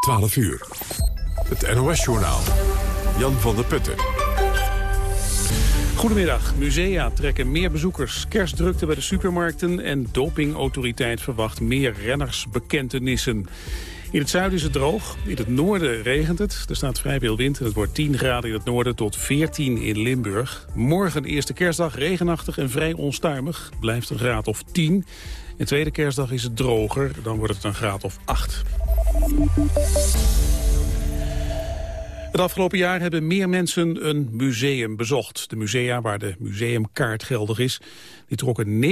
12 uur. Het NOS-journaal. Jan van der Putten. Goedemiddag. Musea trekken meer bezoekers. Kerstdrukte bij de supermarkten en dopingautoriteit verwacht meer rennersbekentenissen. In het zuiden is het droog, in het noorden regent het. Er staat vrij veel wind en het wordt 10 graden in het noorden tot 14 in Limburg. Morgen eerste kerstdag regenachtig en vrij onstuimig. Blijft een graad of 10. En tweede kerstdag is het droger, dan wordt het een graad of 8. Het afgelopen jaar hebben meer mensen een museum bezocht. De musea waar de museumkaart geldig is, die trokken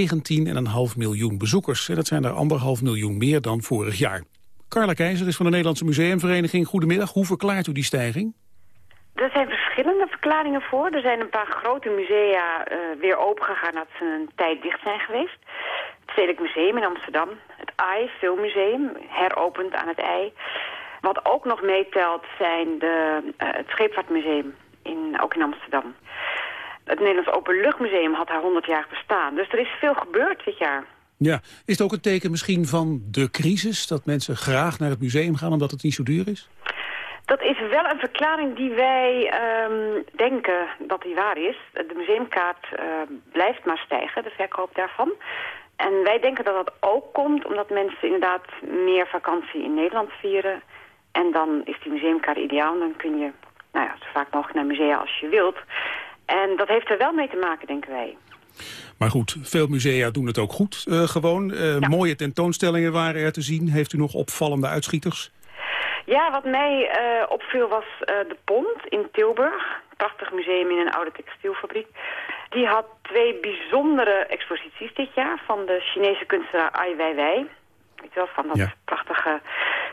19,5 miljoen bezoekers. En dat zijn er anderhalf miljoen meer dan vorig jaar. Carla Keizer is van de Nederlandse Museumvereniging. Goedemiddag, hoe verklaart u die stijging? Er zijn verschillende verklaringen voor. Er zijn een paar grote musea uh, weer opengegaan dat ze een tijd dicht zijn geweest. Stedelijk Museum in Amsterdam, het AI Filmmuseum, heropend aan het ei. Wat ook nog meetelt zijn de, uh, het Scheepvaartmuseum, in, ook in Amsterdam. Het Nederlands Openluchtmuseum had haar 100 jaar bestaan. Dus er is veel gebeurd dit jaar. Ja, is het ook een teken misschien van de crisis? Dat mensen graag naar het museum gaan omdat het niet zo duur is? Dat is wel een verklaring die wij um, denken dat die waar is. De museumkaart uh, blijft maar stijgen, de verkoop daarvan. En wij denken dat dat ook komt omdat mensen inderdaad meer vakantie in Nederland vieren. En dan is die museumkaart ideaal. Dan kun je nou ja, zo vaak mogelijk naar musea als je wilt. En dat heeft er wel mee te maken, denken wij. Maar goed, veel musea doen het ook goed uh, gewoon. Uh, ja. Mooie tentoonstellingen waren er te zien. Heeft u nog opvallende uitschieters? Ja, wat mij uh, opviel was de Pont in Tilburg. Prachtig museum in een oude textielfabriek. Die had twee bijzondere exposities dit jaar van de Chinese kunstenaar Ai Weiwei. Weet je wel, van dat ja. prachtige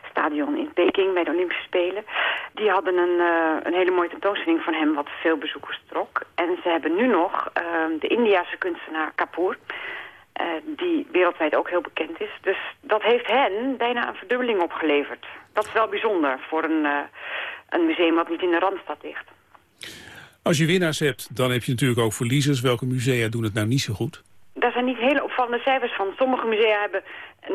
stadion in Peking bij de Olympische Spelen. Die hadden een, uh, een hele mooie tentoonstelling van hem wat veel bezoekers trok. En ze hebben nu nog uh, de Indiase kunstenaar Kapoor. Uh, die wereldwijd ook heel bekend is. Dus dat heeft hen bijna een verdubbeling opgeleverd. Dat is wel bijzonder voor een, uh, een museum wat niet in de Randstad ligt. Als je winnaars hebt, dan heb je natuurlijk ook verliezers. Welke musea doen het nou niet zo goed? Daar zijn niet hele opvallende cijfers van. Sommige musea hebben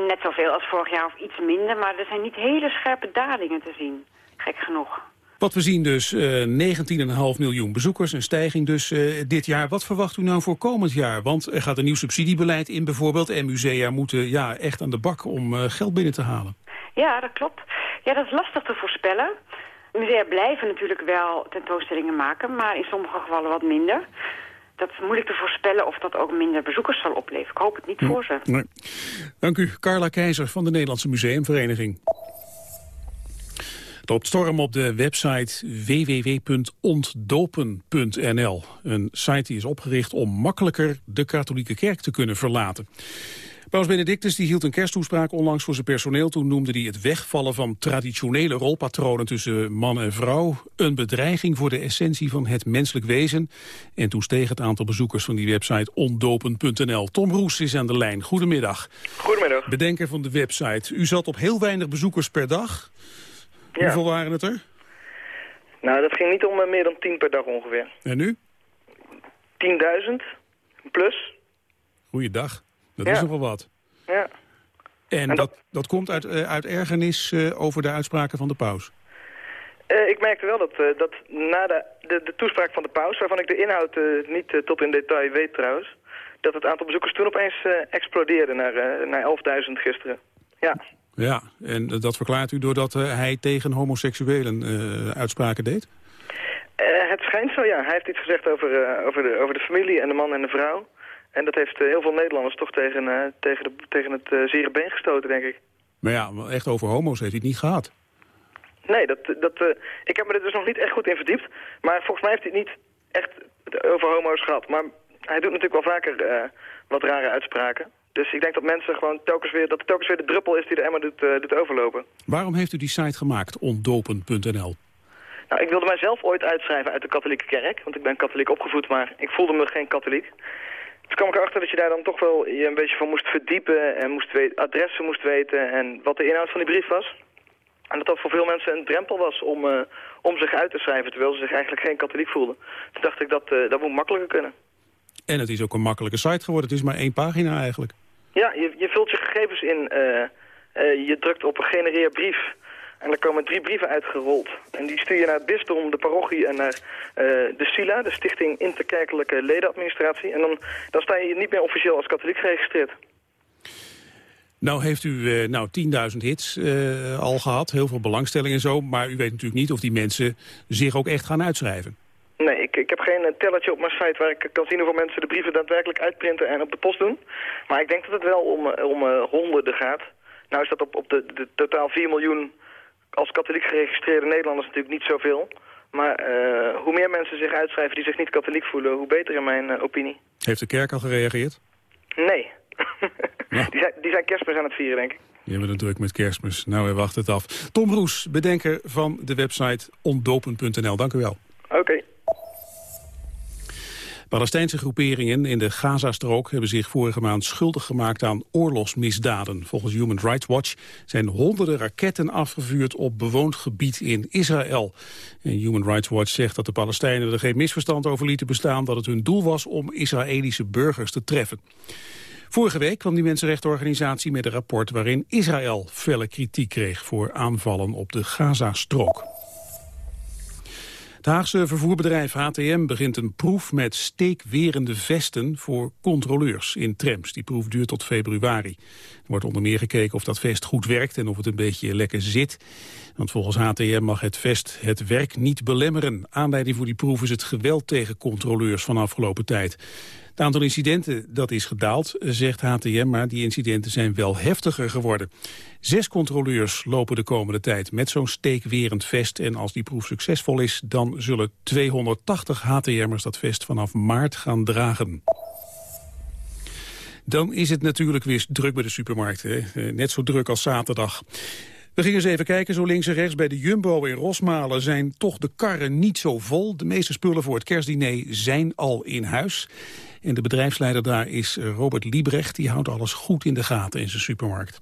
net zoveel als vorig jaar of iets minder. Maar er zijn niet hele scherpe dalingen te zien. Gek genoeg. Wat we zien dus, uh, 19,5 miljoen bezoekers, een stijging dus uh, dit jaar. Wat verwacht u nou voor komend jaar? Want er gaat een nieuw subsidiebeleid in bijvoorbeeld... en musea moeten ja, echt aan de bak om uh, geld binnen te halen. Ja, dat klopt. Ja, dat is lastig te voorspellen. Musea blijven natuurlijk wel tentoonstellingen maken, maar in sommige gevallen wat minder dat is moeilijk te voorspellen of dat ook minder bezoekers zal opleveren. Ik hoop het niet voor ze. Nee. Dank u, Carla Keizer van de Nederlandse Museumvereniging. Het loopt storm op de website www.ontdopen.nl. Een site die is opgericht om makkelijker de katholieke kerk te kunnen verlaten. Paus Benedictus die hield een kersttoespraak onlangs voor zijn personeel. Toen noemde hij het wegvallen van traditionele rolpatronen tussen man en vrouw... een bedreiging voor de essentie van het menselijk wezen. En toen steeg het aantal bezoekers van die website ondopen.nl. Tom Roes is aan de lijn. Goedemiddag. Goedemiddag. Bedenker van de website. U zat op heel weinig bezoekers per dag. Ja. Hoeveel waren het er? Nou, dat ging niet om uh, meer dan 10 per dag ongeveer. En nu? 10.000 plus. Goeiedag. Dat ja. is nogal wat. Ja. En, en dat, dat, dat, komt uit, uh, uit ergernis uh, over de uitspraken van de paus? Uh, ik merkte wel dat, dat na de, de, de, toespraak van de paus, waarvan ik de inhoud niet tot in detail weet trouwens, dat het aantal bezoekers toen opeens explodeerde naar, naar 11.000 gisteren. Ja. Ja, en dat verklaart u doordat hij tegen homoseksuelen uitspraken deed? het schijnt zo, ja. Hij heeft iets gezegd over, over, de, over de familie en de man en de vrouw. En dat heeft uh, heel veel Nederlanders toch tegen, uh, tegen, de, tegen het uh, zere been gestoten, denk ik. Maar ja, echt over homo's heeft hij het niet gehad. Nee, dat, dat, ik heb me er dus nog niet echt goed in verdiept. Maar volgens mij heeft hij het niet echt over homo's gehad. Maar hij doet natuurlijk wel vaker wat rare uitspraken. Dus ik denk dat mensen gewoon telkens weer, dat het telkens weer de druppel is die de emmer doet, doet overlopen. Waarom heeft u die site gemaakt, ondopen.nl? Nou, ik wilde mijzelf ooit uitschrijven uit de katholieke kerk. Want ik ben katholiek opgevoed, maar ik voelde me geen katholiek. Toen kwam ik erachter dat je daar dan toch wel je een beetje van moest verdiepen en moest weten, adressen moest weten en wat de inhoud van die brief was. En dat dat voor veel mensen een drempel was om, uh, om zich uit te schrijven, terwijl ze zich eigenlijk geen katholiek voelden. Toen dacht ik, dat, uh, dat moet makkelijker kunnen. En het is ook een makkelijke site geworden, het is maar één pagina eigenlijk. Ja, je, je vult je gegevens in, uh, je drukt op een genereer brief En er komen drie brieven uitgerold. En die stuur je naar het bisdom, de parochie en naar uh, de SILA, de Stichting Interkerkelijke Ledenadministratie. En dan, dan sta je niet meer officieel als katholiek geregistreerd. Nou heeft u uh, nou 10.000 hits uh, al gehad, heel veel belangstelling en zo. Maar u weet natuurlijk niet of die mensen zich ook echt gaan uitschrijven. Nee, ik, ik heb geen tellertje op mijn site waar ik kan zien hoeveel mensen de brieven daadwerkelijk uitprinten en op de post doen. Maar ik denk dat het wel om, om honderden gaat. Nou is dat op, op de, de totaal 4 miljoen als katholiek geregistreerde Nederlanders natuurlijk niet zoveel. Maar uh, hoe meer mensen zich uitschrijven die zich niet katholiek voelen, hoe beter in mijn uh, opinie. Heeft de kerk al gereageerd? Nee. Ja. die, zijn, die zijn kerstmis aan het vieren, denk ik. Je hebben het druk met kerstmis. Nou, we wachten het af. Tom Roes, bedenker van de website ondopen.nl. Dank u wel. Oké. Okay. Palestijnse groeperingen in de Gazastrook hebben zich vorige maand schuldig gemaakt aan oorlogsmisdaden. Volgens Human Rights Watch zijn honderden raketten afgevuurd op bewoond gebied in Israël. Human Rights Watch zegt dat de Palestijnen er geen misverstand over lieten bestaan dat het hun doel was om Israëlische burgers te treffen. Vorige week kwam die mensenrechtenorganisatie met een rapport waarin Israël felle kritiek kreeg voor aanvallen op de Gazastrook. Het Haagse vervoerbedrijf HTM begint een proef met steekwerende vesten voor controleurs in trams. Die proef duurt tot februari. Er wordt onder meer gekeken of dat vest goed werkt en of het een beetje lekker zit. Want volgens HTM mag het vest het werk niet belemmeren. Aanleiding voor die proef is het geweld tegen controleurs van afgelopen tijd. Het aantal incidenten dat is gedaald, zegt HTM, maar die incidenten zijn wel heftiger geworden. Zes controleurs lopen de komende tijd met zo'n steekwerend vest. En als die proef succesvol is, dan zullen 280 HTM'ers dat vest vanaf maart gaan dragen. Dan is het natuurlijk weer druk bij de supermarkten. Eh, net zo druk als zaterdag. We gingen eens even kijken, zo links en rechts. Bij de Jumbo in Rosmalen zijn toch de karren niet zo vol. De meeste spullen voor het kerstdiner zijn al in huis. En de bedrijfsleider daar is Robert Liebrecht. Die houdt alles goed in de gaten in zijn supermarkt.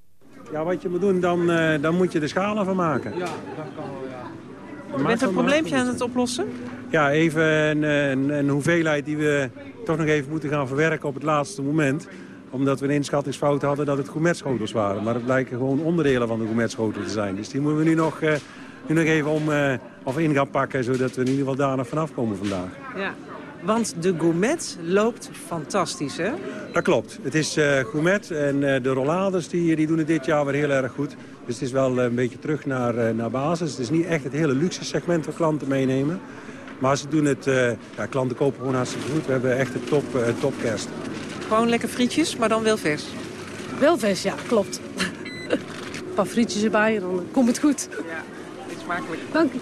Ja, wat je moet doen, dan, uh, dan moet je de schalen van maken. Ja, dat kan wel, ja. Je bent een probleempje aan het oplossen? Ja, even een, een, een, hoeveelheid die we toch nog even moeten gaan verwerken op het laatste moment. Omdat we een inschattingsfout hadden dat het gourmetschotels waren. Maar het blijken gewoon onderdelen van de gourmetschotel te zijn. Dus die moeten we nu nog, uh, nu nog even om, uh, of in gaan pakken, zodat we in ieder geval daar nog vanaf komen vandaag. Ja. Want de gourmet loopt fantastisch, hè? Dat klopt. Het is uh, gourmet en uh, de rollades die, die doen het dit jaar weer heel erg goed. Dus het is wel een beetje terug naar, naar basis. Het is niet echt het hele luxe segment waar klanten meenemen. Maar ze doen het... ja, klanten kopen gewoon hartstikke goed. We hebben echt een top, topkerst. Gewoon lekker frietjes, maar dan wel vers? Wel vers, ja, klopt. een paar frietjes erbij dan komt het goed. Ja, smakelijk. Dank u.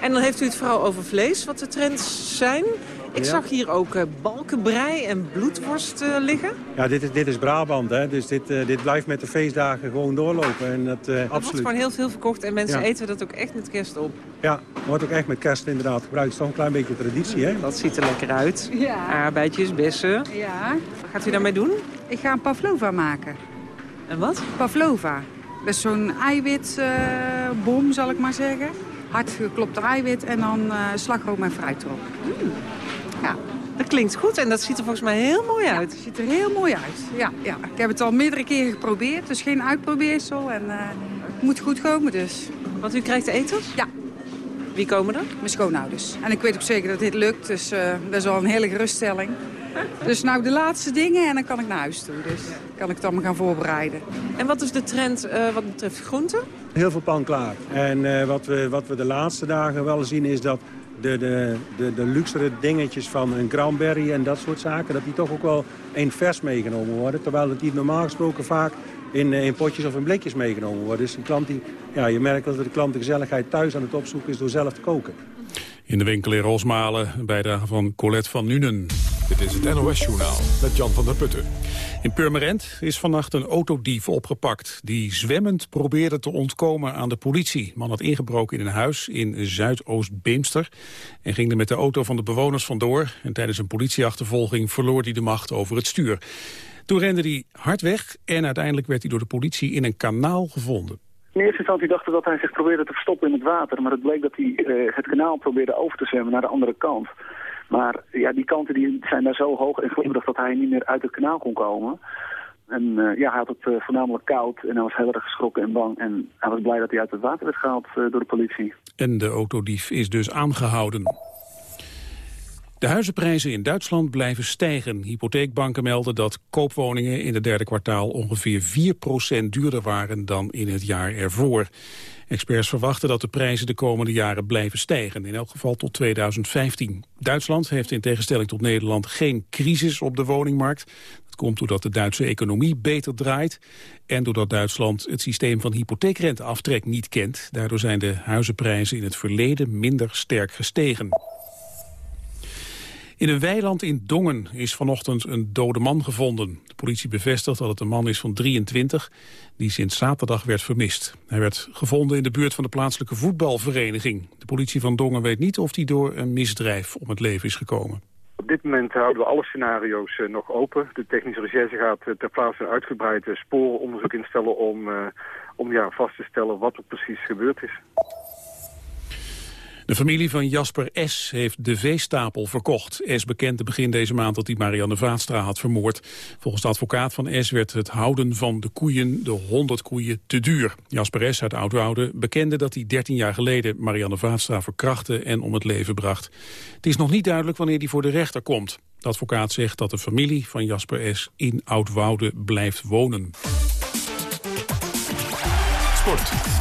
En dan heeft u het vooral over vlees, wat de trends zijn. Ik zag hier ook uh, balkenbrei en bloedworst uh, liggen. Ja, dit is, dit is Brabant, hè? dus dit, uh, dit blijft met de feestdagen gewoon doorlopen. En dat, er absoluut. wordt gewoon heel veel verkocht en mensen eten dat ook echt met kerst op. Ja, wordt ook echt met kerst inderdaad gebruikt. Het is toch een klein beetje traditie, hè? Dat ziet er lekker uit. Ja. Aardbeidjes, bessen. Ja. Wat gaat u daarmee doen? Ik ga een pavlova maken. En wat? Pavlova. Dat is zo'n eiwitbom, zal ik maar zeggen. Hard geklopte eiwit en dan slagroom en fruit erop. Mm. Ja. Dat klinkt goed en dat ziet er volgens mij heel mooi uit. het ziet er heel mooi uit. Ja, ja. Ik heb het al meerdere keren geprobeerd, dus geen uitprobeersel. En uh, het moet goed komen dus. Want u krijgt eters? Ja. Wie komen er? Mijn schoonouders. En ik weet op zeker dat dit lukt, dus uh, dat is wel een hele geruststelling. Dus nou de laatste dingen en dan kan ik naar huis toe. Dus kan ik het allemaal gaan voorbereiden. En wat is de trend uh, wat betreft groenten? Heel veel pan klaar. En wat, we, wat we de laatste dagen wel zien is dat de, de, de, luxere dingetjes van een cranberry en dat soort zaken... dat die toch ook wel een vers meegenomen worden. Terwijl die normaal gesproken vaak in, eh, in potjes of in blikjes meegenomen worden. Dus een klant die, ja, je merkt dat de klant de gezelligheid thuis aan het opzoeken is door zelf te koken. In de winkel in Rosmalen, een bijdrage van Colette van Nuenen. Dit is het NOS-journaal met Jan van der Putten. In Purmerend is vannacht een autodief opgepakt... die zwemmend probeerde te ontkomen aan de politie. Man had ingebroken in een huis in Zuidoost-Beemster... en ging er met de auto van de bewoners vandoor. En tijdens een politieachtervolging verloor hij de macht over het stuur. Toen rende hij hard weg en uiteindelijk werd hij door de politie in een kanaal gevonden. In eerste instantie dachten we dat hij zich probeerde te verstoppen in het water. Maar het bleek dat hij uh, het kanaal probeerde over te zwemmen naar de andere kant. Maar ja, die kanten die zijn daar zo hoog en glibberig dat hij niet meer uit het kanaal kon komen. En ja, hij had het voornamelijk koud en hij was heel erg geschrokken en bang. En hij was blij dat hij uit het water werd gehaald door de politie. En de autodief is dus aangehouden. De huizenprijzen in Duitsland blijven stijgen. Hypotheekbanken melden dat koopwoningen in het derde kwartaal ongeveer 4% duurder waren dan in het jaar ervoor. Experts verwachten dat de prijzen de komende jaren blijven stijgen, in elk geval tot 2015. Duitsland heeft in tegenstelling tot Nederland geen crisis op de woningmarkt. Dat komt doordat de Duitse economie beter draait en doordat Duitsland het systeem van hypotheekrenteaftrek niet kent. Daardoor zijn de huizenprijzen in het verleden minder sterk gestegen. In een weiland in Dongen is vanochtend een dode man gevonden. De politie bevestigt dat het een man is van 23 die sinds zaterdag werd vermist. Hij werd gevonden in de buurt van de plaatselijke voetbalvereniging. De politie van Dongen weet niet of hij door een misdrijf om het leven is gekomen. Op dit moment houden we alle scenario's eh, nog open. De technische recherche gaat eh, ter plaatse uitgebreid uh, sporenonderzoek instellen om, om ja, vast te stellen wat er precies gebeurd is. De familie van Jasper S. heeft de veestapel verkocht. S. bekende begin deze maand dat hij Marianne Vaatstra had vermoord. Volgens de advocaat van S. werd het houden van de koeien, de 100 koeien, te duur. Jasper S. uit Oudwoude bekende dat hij 13 jaar geleden Marianne Vaatstra verkrachtte en om het leven bracht. Het is nog niet duidelijk wanneer hij voor de rechter komt. De advocaat zegt dat de familie van Jasper S. in Oudwoude blijft wonen. Sport.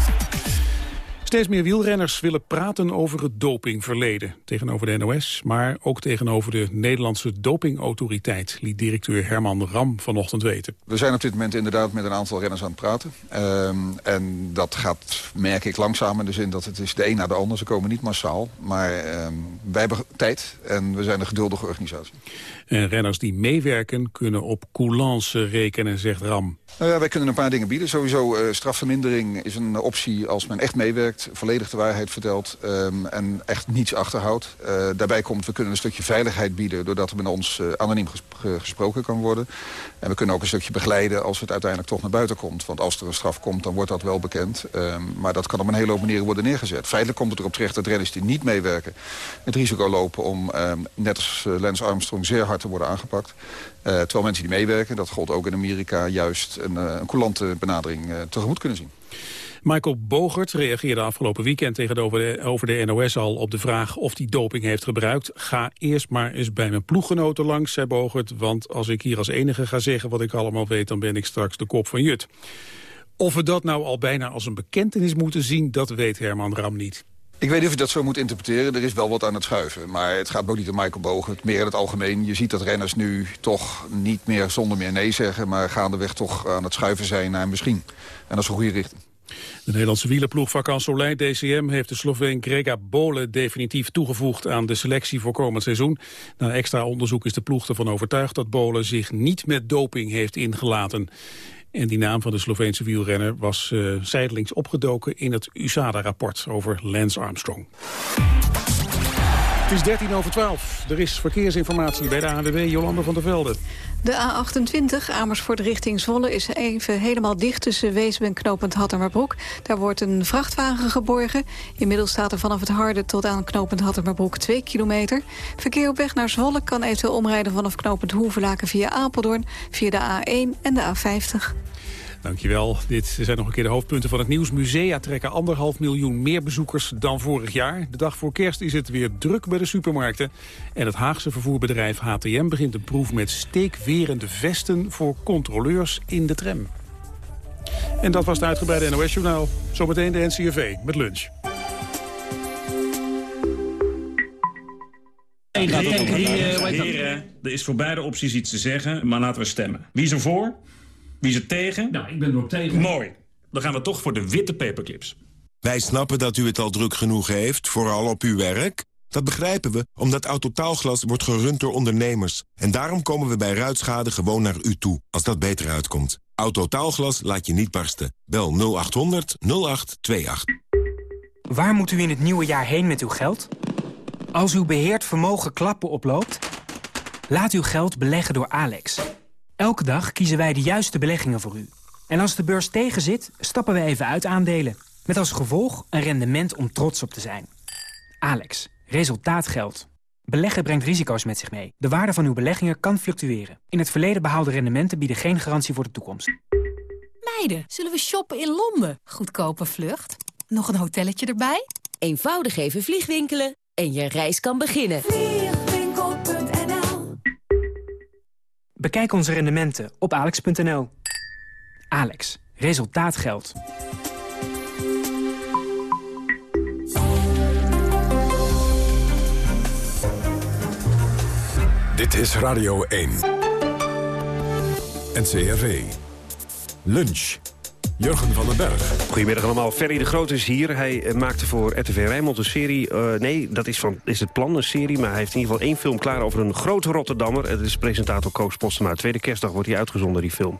Steeds meer wielrenners willen praten over het dopingverleden. Tegenover de NOS, maar ook tegenover de Nederlandse dopingautoriteit... liet directeur Herman Ram vanochtend weten. We zijn op dit moment inderdaad met een aantal renners aan het praten. Ehm, en dat gaat, merk ik, langzaam in de zin dat het is de een na de ander. Ze komen niet massaal, maar um, wij hebben tijd en we zijn een geduldige organisatie. En renners die meewerken kunnen op coulance rekenen, zegt Ram. Nou ja, wij kunnen een paar dingen bieden. Sowieso uh, strafvermindering is een optie als men echt meewerkt, volledig de waarheid vertelt um, en echt niets achterhoudt. Uh, daarbij komt, we kunnen een stukje veiligheid bieden doordat er met ons uh, anoniem gesproken kan worden. En we kunnen ook een stukje begeleiden als het uiteindelijk toch naar buiten komt. Want als er een straf komt, dan wordt dat wel bekend. Um, maar dat kan op een hele hoop manieren worden neergezet. Feitelijk komt het erop terecht dat renners die niet meewerken het risico lopen om, um, net als Lance Armstrong, zeer hard te worden aangepakt. Uh, terwijl mensen die meewerken, dat gold ook in Amerika... juist een, uh, een coulante benadering uh, tegemoet kunnen zien. Michael Bogert reageerde afgelopen weekend tegenover de, over de NOS al op de vraag of hij doping heeft gebruikt. Ga eerst maar eens bij mijn ploeggenoten langs, zei Bogert, want als ik hier als enige ga zeggen wat ik allemaal weet, dan ben ik straks de kop van Jut. Of we dat nou al bijna als een bekentenis moeten zien, dat weet Herman Ram niet. Ik weet niet of je dat zo moet interpreteren. Er is wel wat aan het schuiven. Maar het gaat ook niet om Michael Bogen. Meer in het algemeen. Je ziet dat renners nu toch niet meer zonder meer nee zeggen... maar gaandeweg toch aan het schuiven zijn naar misschien. En dat is een goede richting. De Nederlandse wielerploeg Vacan Soleil DCM heeft de Sloveen Grega Bole definitief toegevoegd aan de selectie voor komend seizoen. Na extra onderzoek is de ploeg ervan overtuigd dat Bole zich niet met doping heeft ingelaten. En die naam van de Sloveense wielrenner was uh, zijdelings opgedoken in het USADA-rapport over Lance Armstrong. Is 13 over 12. Er is verkeersinformatie bij de ANWB Jolanda van der Velde. De A28 Amersfoort richting Zwolle is even helemaal dicht tussen Weesp en knooppunt Hattermerbroek. Daar wordt een vrachtwagen geborgen. Inmiddels staat er vanaf het Harde tot aan knooppunt Hattermerbroek 2 kilometer. Verkeer op weg naar Zwolle kan eventueel omrijden vanaf knooppunt Hoevelaken via Apeldoorn, via de A1 en de A50. Dankjewel. Dit zijn nog een keer de hoofdpunten van het nieuws. Musea trekken anderhalf miljoen meer bezoekers dan vorig jaar. De dag voor kerst is het weer druk bij de supermarkten. En het Haagse vervoerbedrijf HTM begint een proef met steekwerende vesten... voor controleurs in de tram. En dat was het uitgebreide NOS-journaal. Zometeen de NCRV met lunch. Er is voor beide opties iets te zeggen, maar laten we stemmen. Wie is er voor? Wie is er tegen? Nou, ik ben er ook tegen. Mooi. Dan gaan we toch voor de witte paperclips. Wij snappen dat u het al druk genoeg heeft, vooral op uw werk. Dat begrijpen we, omdat Autotaalglas wordt gerund door ondernemers. En daarom komen we bij ruitschade gewoon naar u toe, als dat beter uitkomt. Autotaalglas laat je niet barsten. Bel 0800 0828. Waar moet u in het nieuwe jaar heen met uw geld? Als uw beheerd vermogen klappen oploopt, laat uw geld beleggen door Alex... Elke dag kiezen wij de juiste beleggingen voor u. En als de beurs tegenzit, stappen we even uit aandelen. Met als gevolg een rendement om trots op te zijn. Alex, resultaat geldt. Beleggen brengt risico's met zich mee. De waarde van uw beleggingen kan fluctueren. In het verleden behaalde rendementen bieden geen garantie voor de toekomst. Meiden, zullen we shoppen in Londen? Goedkope vlucht. Nog een hotelletje erbij? Eenvoudig even vliegwinkelen en je reis kan beginnen. Bekijk onze rendementen op alex.nl. Alex, resultaat geldt. Dit is Radio 1. NCRV. Lunch. Jurgen van den Berg. Goedemiddag allemaal. Ferry de Groot is hier. Hij eh, maakte voor RTV Rijnmond een serie. eh, nee, dat is, van, is het plan, een serie. Maar hij heeft in ieder geval één film klaar over een grote Rotterdammer. Het is presentator Koos Postema. Tweede kerstdag wordt hij uitgezonden, die film.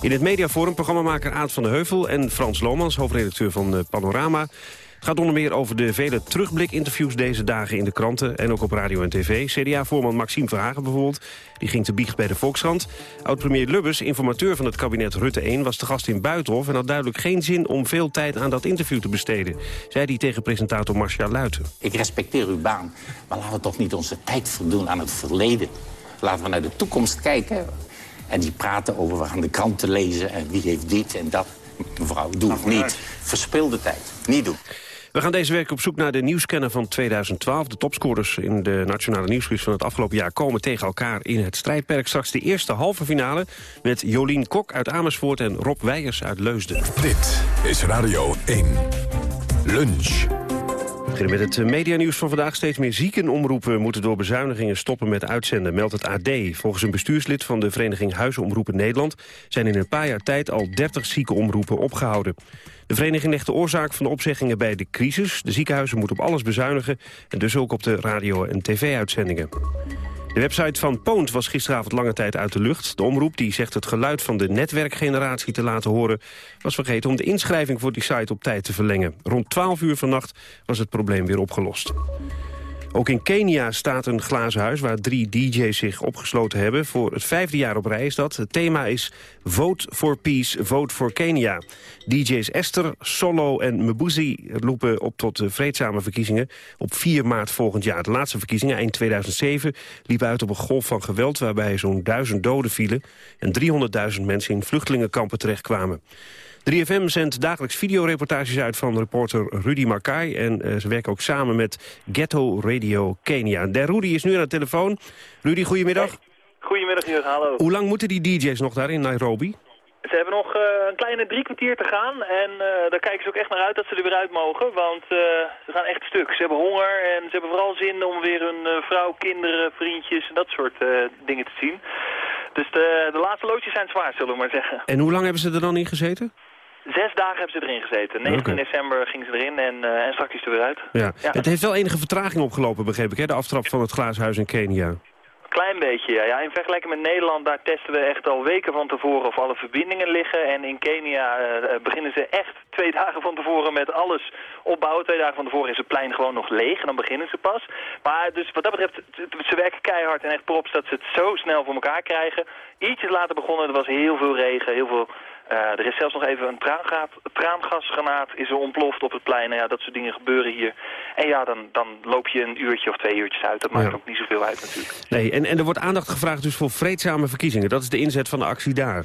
In het mediaforum programmamaker Aad van de Heuvel... en Frans Lomans, hoofdredacteur van eh, Panorama... Het gaat onder meer over de vele terugblik-interviews deze dagen in de kranten... en ook op radio en tv. CDA-voorman Maxime Verhagen bijvoorbeeld, die ging te biecht bij de Volkskrant. Oud-premier Lubbers, informateur van het kabinet Rutte 1... was te gast in Buitenhof en had duidelijk geen zin om veel tijd aan dat interview te besteden. Zei hij tegen presentator Marcia Luiten. Ik respecteer uw baan, maar laten we toch niet onze tijd verdoen aan het verleden. Laten we naar de toekomst kijken. En die praten over, we gaan de kranten lezen en wie heeft dit en dat. Mevrouw, doe het niet. Verspil de tijd. Niet doen. We gaan deze week op zoek naar de nieuwscanner van 2012. De topscorers in de nationale nieuwsquiz van het afgelopen jaar... komen tegen elkaar in het strijdperk. Straks de eerste halve finale met Jolien Kok uit Amersfoort... en Rob Weijers uit Leusden. Dit is Radio 1. Lunch. Beginnen met het medianieuws van vandaag. Steeds meer ziekenomroepen moeten door bezuinigingen stoppen met uitzenden, meldt het AD. Volgens een bestuurslid van de Vereniging Huizenomroepen Nederland... zijn in een paar jaar tijd al 30 ziekenomroepen opgehouden. De vereniging legt de oorzaak van de opzeggingen bij de crisis. De ziekenhuizen moeten op alles bezuinigen... en dus ook op de radio- en tv-uitzendingen. De website van Poont was gisteravond lange tijd uit de lucht. De omroep, die zegt het geluid van de netwerkgeneratie te laten horen... was vergeten om de inschrijving voor die site op tijd te verlengen. Rond 12 uur vannacht was het probleem weer opgelost. Ook in Kenia staat een glazen huis waar drie DJ's zich opgesloten hebben. Voor het vijfde jaar op rij is dat. Het thema is Vote for Peace, Vote for Kenia. DJ's Esther, Solo en Mbuzi roepen op tot vreedzame verkiezingen op 4 maart volgend jaar. De laatste verkiezingen, eind 2007, liepen uit op een golf van geweld... waarbij zo'n duizend doden vielen en 300.000 mensen in vluchtelingenkampen terechtkwamen. 3FM zendt dagelijks videoreportages uit van reporter Rudy Markai. En eh, ze werken ook samen met Ghetto Radio Kenia. De Rudy is nu aan de telefoon. Rudy, goedemiddag. Goedemiddag, Jurgen. Hallo. Hoe lang moeten die DJ's nog daar in Nairobi? Ze hebben nog eh, een kleine drie kwartier te gaan en eh, daar kijken ze ook echt naar uit dat ze er weer uit mogen, want ze gaan echt stuk. Ze hebben honger en ze hebben vooral zin om weer hun vrouw, kinderen, vriendjes en dat soort dingen te zien. Dus de, de laatste loodjes zijn zwaar, zullen we maar zeggen. En hoe lang hebben ze er dan in gezeten? Zes dagen hebben ze erin gezeten. 19 Oké. december gingen ze erin en, eh, en straks is ze er weer uit. Ja. Het heeft wel enige vertraging opgelopen, begreep ik, hè? de aftrap van het glazen huis in Kenia. Klein beetje, ja. ja. In vergelijking met Nederland, daar testen we echt al weken van tevoren of alle verbindingen liggen. En in Kenia eh, beginnen ze echt twee dagen van tevoren met alles opbouwen. Twee dagen van tevoren is het plein gewoon nog leeg en dan beginnen ze pas. Maar dus wat dat betreft, ze werken keihard en echt props dat ze het zo snel voor elkaar krijgen. Ietsjes later begonnen, er was heel veel regen, heel veel... eh, er is zelfs nog even een traangaat, traangasgranaat is er ontploft op het plein. Nou ja, dat soort dingen gebeuren hier. En ja, dan, dan loop je een uurtje of twee uurtjes uit. Dat maakt Ja. ook niet zoveel uit natuurlijk. Nee, en, en er wordt aandacht gevraagd dus voor vreedzame verkiezingen. Dat is de inzet van de actie daar.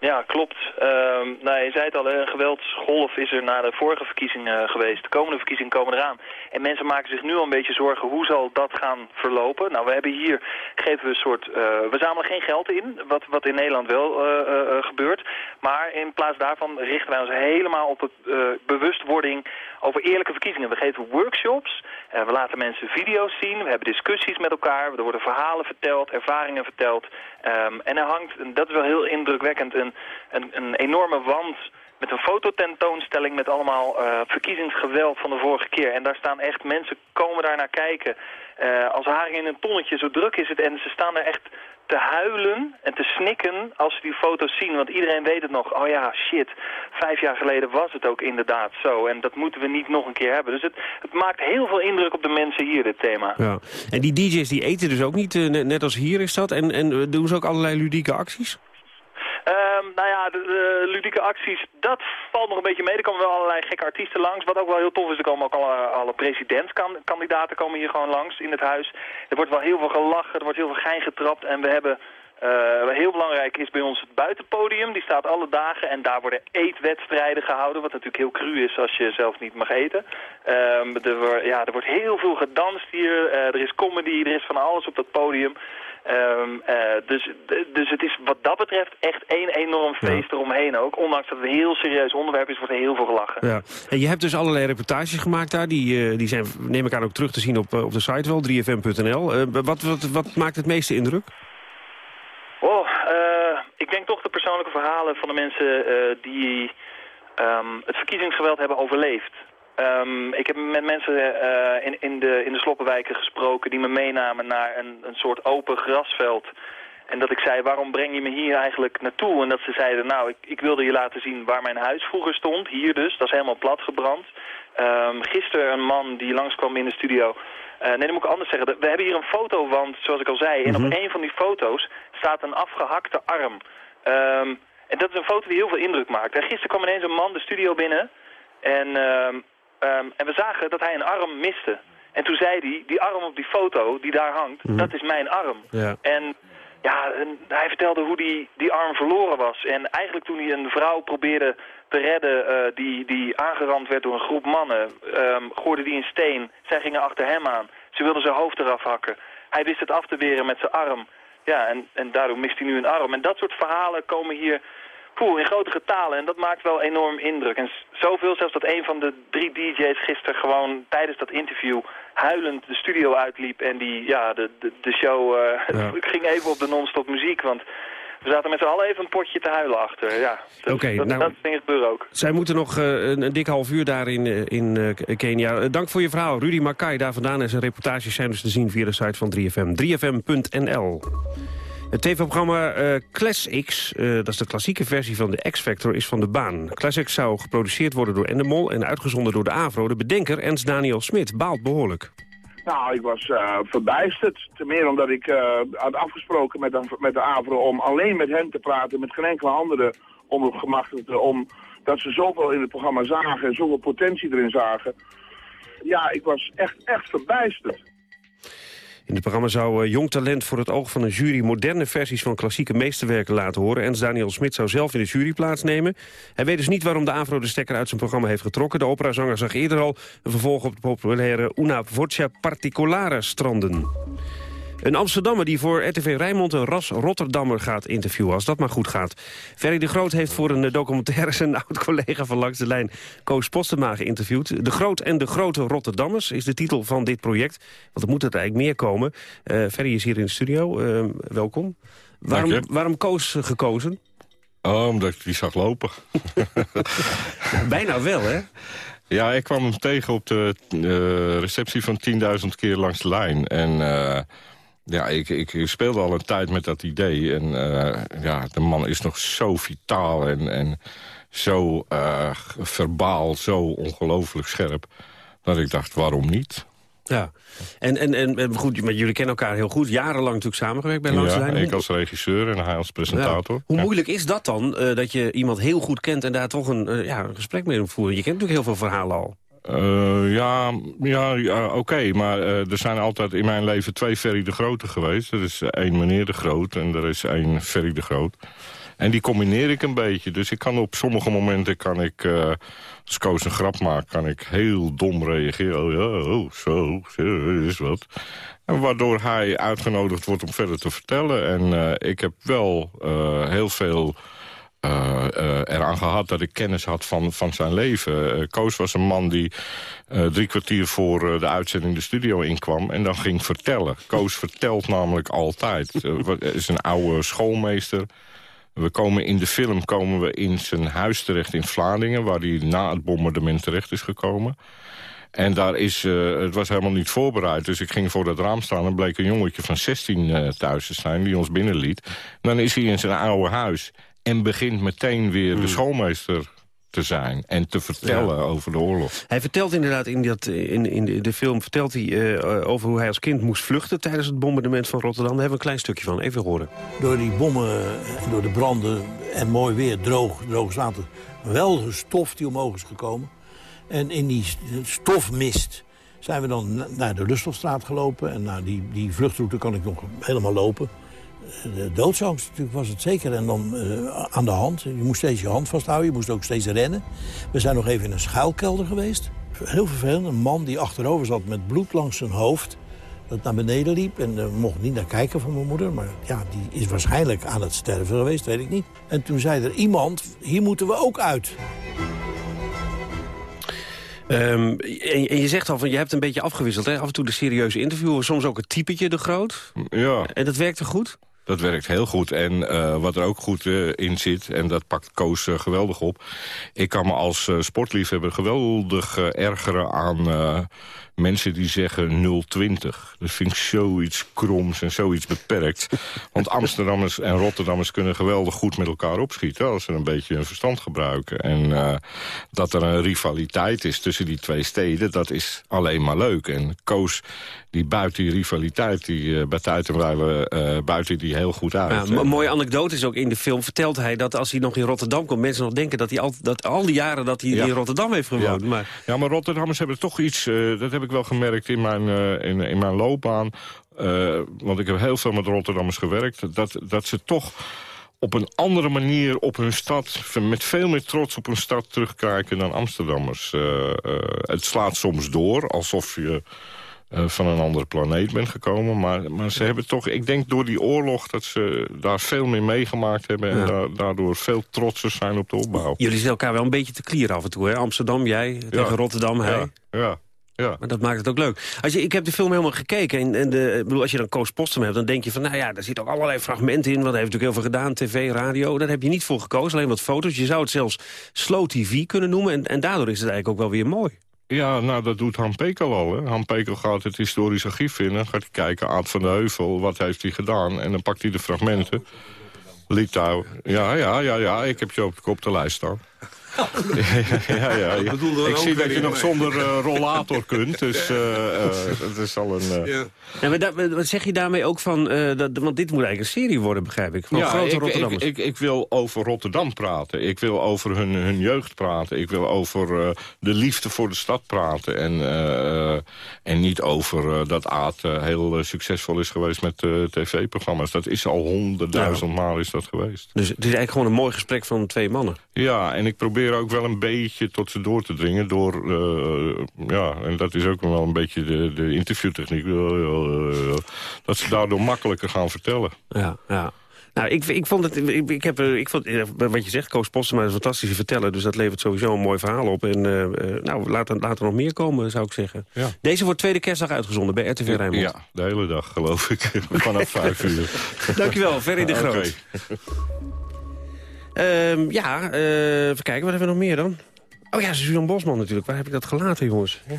Ja, klopt. Ehm nou, je zei het al, een geweldsgolf is er na de vorige verkiezingen geweest. De komende verkiezingen komen eraan. En mensen maken zich nu al een beetje zorgen, hoe zal dat gaan verlopen? Nou, we hebben hier, geven we een soort, eh, we zamelen geen geld in, wat, wat in Nederland wel eh, eh, eh, gebeurt. Maar in plaats daarvan richten wij ons helemaal op het eh, bewustwording over eerlijke verkiezingen. We geven workshops, eh, we laten mensen video's zien, we hebben discussies met elkaar, er worden verhalen verteld, ervaringen verteld. Ehm, en er hangt, dat is wel heel indrukwekkend, een, een, een enorme wand met een fototentoonstelling met allemaal eh, verkiezingsgeweld van de vorige keer. En daar staan echt mensen, komen daar naar kijken. eh, als haring in een tonnetje, zo druk is het. En ze staan er echt te huilen en te snikken als ze die foto's zien. Want iedereen weet het nog. Oh ja, shit. Vijf jaar geleden was het ook inderdaad zo. En dat moeten we niet nog een keer hebben. Dus het, het maakt heel veel indruk op de mensen hier, dit thema. Ja. En die DJ's die eten dus ook niet, eh, net, als hier is dat. En, en doen ze ook allerlei ludieke acties? Ehm, nou ja, de, politieke acties, dat valt nog een beetje mee. Er komen wel allerlei gekke artiesten langs. Wat ook wel heel tof is, er komen ook alle, alle presidentskandidaten komen hier gewoon langs in het huis. Er wordt wel heel veel gelachen, er wordt heel veel gein getrapt. En we hebben uh, heel belangrijk is bij ons het buitenpodium. Die staat alle dagen en daar worden eetwedstrijden gehouden. Wat natuurlijk heel cru is als je zelf niet mag eten. Er, ja, er wordt heel veel gedanst hier. Uh, er is comedy, er is van alles op dat podium. Um, uh, dus, dus het is wat dat betreft echt één enorm feest ja. eromheen ook. Ondanks dat het een heel serieus onderwerp is, wordt er heel veel gelachen. Ja. En je hebt dus allerlei reportages gemaakt daar. Die, die zijn, neem ik aan, ook terug te zien op, op de site wel, 3fm.nl. wat, wat, wat maakt het meeste indruk? Oh, ik denk toch de persoonlijke verhalen van de mensen die um, het verkiezingsgeweld hebben overleefd. Um, ik heb met mensen uh, in, in, de, in de sloppenwijken gesproken die me meenamen naar een, een soort open grasveld. En dat ik zei, waarom breng je me hier eigenlijk naartoe? En dat ze zeiden, nou, ik, ik wilde je laten zien waar mijn huis vroeger stond. Hier dus, dat is helemaal platgebrand. Um, gisteren een man die langskwam in de studio... Uh, nee, dat moet ik anders zeggen. We hebben hier een fotowand, zoals ik al zei. En op Mhm. een van die foto's staat een afgehakte arm. Um, en dat is een foto die heel veel indruk maakt. En gisteren kwam ineens een man de studio binnen. En, um, um, en we zagen dat hij een arm miste. En toen zei hij, die arm op die foto die daar hangt, Mhm. dat is mijn arm. Ja. En ja, en hij vertelde hoe die, die arm verloren was. En eigenlijk toen hij een vrouw probeerde te redden uh, die, die aangerand werd door een groep mannen, um, gooide die een steen. Zij gingen achter hem aan. Ze wilden zijn hoofd eraf hakken. Hij wist het af te weren met zijn arm. Ja, en, en daardoor mist hij nu een arm. En dat soort verhalen komen hier in grote getalen. En dat maakt wel enorm indruk. En zoveel zelfs dat een van de drie DJ's gisteren gewoon tijdens dat interview huilend de studio uitliep. En die, ja, de, de, de show uh, Ja. ging even op de non-stop muziek. Want we zaten met z'n allen even een potje te huilen achter. Ja, dat, nou- dat dingen gebeuren ook. Zij moeten nog eh, een, een dik half uur daar in, eh, in eh, Kenia. Eh, dank voor je verhaal. Rudy Makai daar vandaan. En zijn reportages zijn dus te zien via de site van 3FM. 3fm.nl. Het tv-programma eh Classics, eh, dat is de klassieke versie van de X-Factor, is van de baan. Classics zou geproduceerd worden door Endemol en uitgezonden door de AVRO. De bedenker, Ernst Daniel Smit, baalt behoorlijk. Nou, ik was eh, verbijsterd. Ten meer omdat ik had afgesproken met de, met de AVRO om alleen met hen te praten, met geen enkele andere omroepgemachtigde, om dat ze zoveel in het programma zagen en zoveel potentie erin zagen. Ja, ik was echt, echt verbijsterd. In het programma zou eh, jong talent voor het oog van een jury... moderne versies van klassieke meesterwerken laten horen. Ernst Daniel Smit zou zelf in de jury plaatsnemen. Hij weet dus niet waarom de AVRO de stekker uit zijn programma heeft getrokken. De operazanger zag eerder al een vervolg op de populaire Una Voce Particolare stranden. Een Amsterdammer die voor RTV Rijnmond een ras Rotterdammer gaat interviewen... als dat maar goed gaat. Ferry de Groot heeft voor een documentaire... zijn oud-collega van Langs de Lijn, Koos Postema, geïnterviewd. De Groot en de Grote Rotterdammers is de titel van dit project. Want er moet er eigenlijk meer komen. Eh Ferry is hier in de studio. Eh, welkom. Waarom, waarom Koos gekozen? Oh, omdat ik die zag lopen. Bijna wel, hè? Ja, ik kwam hem tegen op de eh, receptie van 10.000 keer langs de lijn. En eh, ja, ik, ik speelde al een tijd met dat idee. En eh, ja, de man is nog zo vitaal en, en zo eh, verbaal, zo ongelooflijk scherp... dat ik dacht, waarom niet? Ja. En, en, en goed, maar jullie kennen elkaar heel goed. Jarenlang natuurlijk samengewerkt bij Langs Ja, ik als regisseur en hij als presentator. Ja. Hoe Ja. moeilijk is dat dan, eh, dat je iemand heel goed kent... en daar toch een, ja, een gesprek mee moet voeren? Je kent natuurlijk heel veel verhalen al. Eh, ja, ja, oké, maar eh, er zijn altijd in mijn leven twee Ferry de Grote geweest. Er is één meneer de Groot en er is één Ferry de Groot. En die combineer ik een beetje. Dus ik kan op sommige momenten, kan ik, eh, als Koos een grap maakt... kan ik heel dom reageren. Oh ja, oh, zo, zo, is wat. Waardoor hij uitgenodigd wordt om verder te vertellen. En eh, ik heb wel eh, heel veel eh, eh, eraan gehad dat ik kennis had van, van zijn leven. Eh, Koos was een man die drie kwartier voor de uitzending de studio inkwam... en dan ging vertellen. Koos vertelt namelijk altijd. Is een oude schoolmeester. We komen in de film komen we in zijn huis terecht in Vlaardingen... waar hij na het bombardement terecht is gekomen. En daar is, het was helemaal niet voorbereid. Dus ik ging voor dat raam staan en bleek een jongetje van 16 eh, thuis te zijn... die ons binnenliet. Dan is hij in zijn oude huis en begint meteen weer de schoolmeester te zijn en te vertellen over de oorlog. Hij vertelt inderdaad in, dat, in, in, de, de film vertelt hij, uh, over hoe hij als kind moest vluchten... tijdens het bombardement van Rotterdam. Daar hebben we een klein stukje van. Even horen. Door die bommen en door de branden en mooi weer, droog, droog water... geweldige stof die omhoog is gekomen. En in die stofmist zijn we dan naar de Lustselstraat gelopen. En naar die, die vluchtroute kan ik nog helemaal lopen. De doodsangst natuurlijk was het zeker. En dan uh, aan de hand. Je moest steeds je hand vasthouden. Je moest ook steeds rennen. We zijn nog even in een schuilkelder geweest. Heel vervelend. Een man die achterover zat met bloed langs zijn hoofd. Dat naar beneden liep. En uh, mocht niet naar kijken van mijn moeder. Maar ja, die is waarschijnlijk aan het sterven geweest. Weet ik niet. En toen zei er iemand, hier moeten we ook uit. Um, en, en, je zegt al, van, je hebt een beetje afgewisseld. Hè? Af en toe de serieuze interview, soms ook het typetje de groot. Ja. En dat werkte goed? Dat werkt heel goed. En uh, wat er ook goed uh, in zit, en dat pakt Koos uh, geweldig op... ik kan me als sportliefhebber geweldig ergeren aan mensen die zeggen 020. Dat vind ik zoiets kroms en zoiets beperkt. Want Amsterdammers en Rotterdammers kunnen geweldig goed met elkaar opschieten... als ze een beetje hun verstand gebruiken. En uh, dat er een rivaliteit is tussen die twee steden, dat is alleen maar leuk. En Koos, die buit die rivaliteit, die, uh, bij tijd en wijle uh, buiten die heel goed uit. Ja, een mooie anekdote is ook in de film, vertelt hij dat als hij nog in Rotterdam komt... mensen nog denken dat hij al, dat al die jaren dat hij ja. in Rotterdam heeft gewoond. Ja. Maar... ja, maar Rotterdammers hebben toch iets, dat heb ik wel gemerkt in mijn, uh, in, in mijn loopbaan. Uh, want ik heb heel veel met Rotterdammers gewerkt. Dat, dat ze toch op een andere manier op hun stad... met veel meer trots op hun stad terugkijken dan Amsterdammers. Uh, het slaat soms door, alsof je... Uh, van een andere planeet bent gekomen. Maar, maar ze hebben toch, ik denk door die oorlog... dat ze daar veel meer meegemaakt hebben... en Ja. da daardoor veel trotser zijn op de opbouw. Jullie zitten elkaar wel een beetje te klieren af en toe, hè? Amsterdam, jij, tegen Rotterdam, hij. Ja, ja. Ja. Maar dat maakt het ook leuk. Als je, ik heb de film helemaal gekeken. En, en de, bedoel, als je dan Koos Postum hebt, dan denk je van... nou ja, daar zitten ook allerlei fragmenten in. Want hij heeft natuurlijk heel veel gedaan. TV, radio. Daar heb je niet voor gekozen. Alleen wat foto's. Je zou het zelfs slow TV kunnen noemen. En, en daardoor is het eigenlijk ook wel weer mooi. Ja, nou, dat doet Han Pekel al. Hè. Han Pekel gaat het historisch archief in. Dan gaat hij kijken, Aad van de Heuvel, wat heeft hij gedaan? En dan pakt hij de fragmenten. Litouw. Ja, ja, ja, ja, ik heb je op de kop de lijst staan. Ja, ja, ja. Ik zie dat je nog zonder uh, rollator kunt. Dus uh, uh, het is al een... Ja. Ja, maar dat, wat zeg je daarmee ook van... dat, want dit moet eigenlijk een serie worden, begrijp ik. Van ja, grote ik, ik, Rotterdammers. ik, ik, wil over Rotterdam praten. Ik wil over hun, hun jeugd praten. Ik wil over uh, de liefde voor de stad praten. En, uh, en niet over uh, dat Aad heel succesvol is geweest met tv-programma's. Dat is al honderdduizend ja. maal is dat geweest. Dus het is eigenlijk gewoon een mooi gesprek van twee mannen. Ja, en ik probeer ook wel een beetje tot ze door te dringen. Door, ja, en dat is ook wel een beetje de, de interviewtechniek. dat ze daardoor makkelijker gaan vertellen. Ja, ja. Nou, ik, ik vond het, ik, ik heb, ik vond, wat je zegt, Koos Postema is een fantastische verteller, dus dat levert sowieso een mooi verhaal op. En uh, nou, laat, laat er nog meer komen, zou ik zeggen. Ja. Deze wordt tweede kerstdag uitgezonden bij RTV Rijnmond. Ja, de hele dag, geloof ik. Vanaf vijf uur. Dankjewel, Ferry de Groot. Okay. Um, ja, uh, even kijken, wat hebben we nog meer dan? Oh ja, Suzanne Bosman natuurlijk. Waar heb ik dat gelaten, jongens? Ja.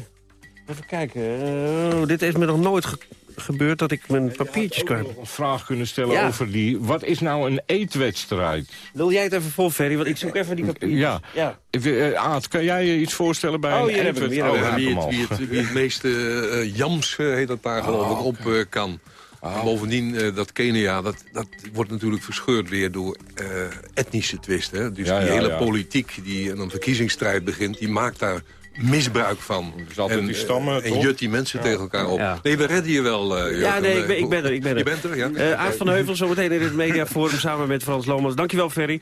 Even kijken. Uh, dit heeft me nog nooit ge gebeurd dat ik mijn papiertjes kwijt. een vraag kunnen stellen ja. over die... Wat is nou een eetwedstrijd? Wil jij het even vol, Ferry? Want ik zoek even die papiertjes. Ja. ja. Uh, Aad, kan jij je iets voorstellen bij oh, een eetwedstrijd? Oh, ja, wie, het, wie, het, wie het meeste uh, jams, heet dat daar, geloof ik, oh, okay. op kan. Oh. Bovendien, uh, dat Kenia, dat, dat wordt natuurlijk verscheurd weer door uh, etnische twisten. Dus ja, die ja, hele ja. politiek die een verkiezingsstrijd begint, die maakt daar misbruik van. en, die stammen, en jut die mensen ja. tegen elkaar op. Ja. Nee, we redden je wel, uh, Ja, nee, ik ben, ik ben er. Ik ben er. Je bent er, ja. Uh, van Heuvel zometeen in het mediaforum samen met Frans Lomans. Dankjewel, Ferry.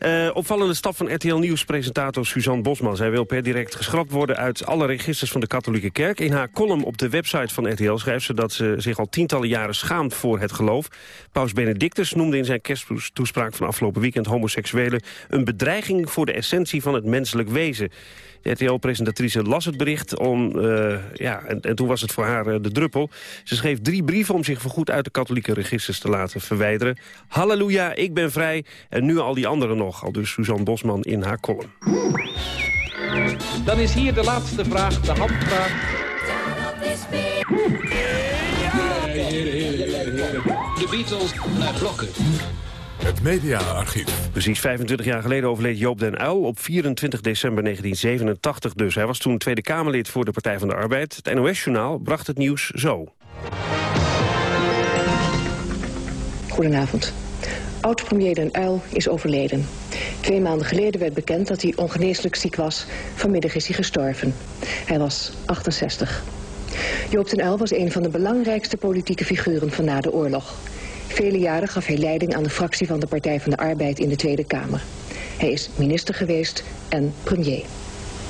Uh, opvallende stap van RTL Nieuws-presentator Suzanne Bosman. Zij wil per direct geschrapt worden uit alle registers van de katholieke kerk. In haar column op de website van RTL schrijft ze dat ze zich al tientallen jaren schaamt voor het geloof. Paus Benedictus noemde in zijn kersttoespraak van afgelopen weekend homoseksuelen een bedreiging voor de essentie van het menselijk wezen. De RTL-presentatrice las het bericht om, uh, ja, en, en, toen was het voor haar uh, de druppel. Ze schreef drie brieven om zich voorgoed uit de katholieke registers te laten verwijderen. Halleluja, ik ben vrij. En nu al die anderen nog, al dus Suzanne Bosman in haar column. Dan is hier de laatste vraag, de handvraag. De Beatles naar blokken. Het mediaarchief. Precies 25 jaar geleden overleed Joop den Uyl op 24 december 1987 dus. Hij was toen Tweede Kamerlid voor de Partij van de Arbeid. Het NOS-journaal bracht het nieuws zo. Goedenavond. Oud-premier Den Uyl is overleden. Twee maanden geleden werd bekend dat hij ongeneeslijk ziek was. Vanmiddag is hij gestorven. Hij was 68. Joop den Uyl was een van de belangrijkste politieke figuren van na de oorlog. Vele jaren gaf hij leiding aan de fractie van de Partij van de Arbeid in de Tweede Kamer. Hij is minister geweest en premier.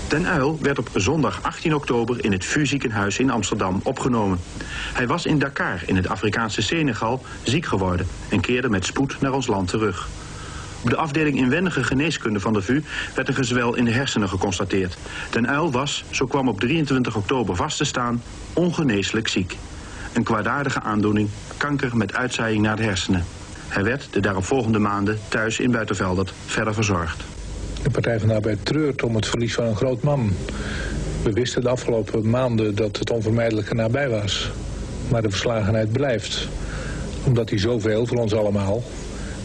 Den Uyl werd op zondag 18 oktober in het VU ziekenhuis in Amsterdam opgenomen. Hij was in Dakar in het Afrikaanse Senegal ziek geworden en keerde met spoed naar ons land terug. Op de afdeling inwendige geneeskunde van de VU werd een gezwel in de hersenen geconstateerd. Den Uyl was, zo kwam op 23 oktober vast te staan, ongeneeslijk ziek. Een kwaadaardige aandoening, kanker met uitzaaiing naar de hersenen. Hij werd de daaropvolgende maanden thuis in Buitenveldert verder verzorgd. De Partij van de Arbeid treurt om het verlies van een groot man. We wisten de afgelopen maanden dat het onvermijdelijk nabij was. Maar de verslagenheid blijft. Omdat hij zoveel voor ons allemaal...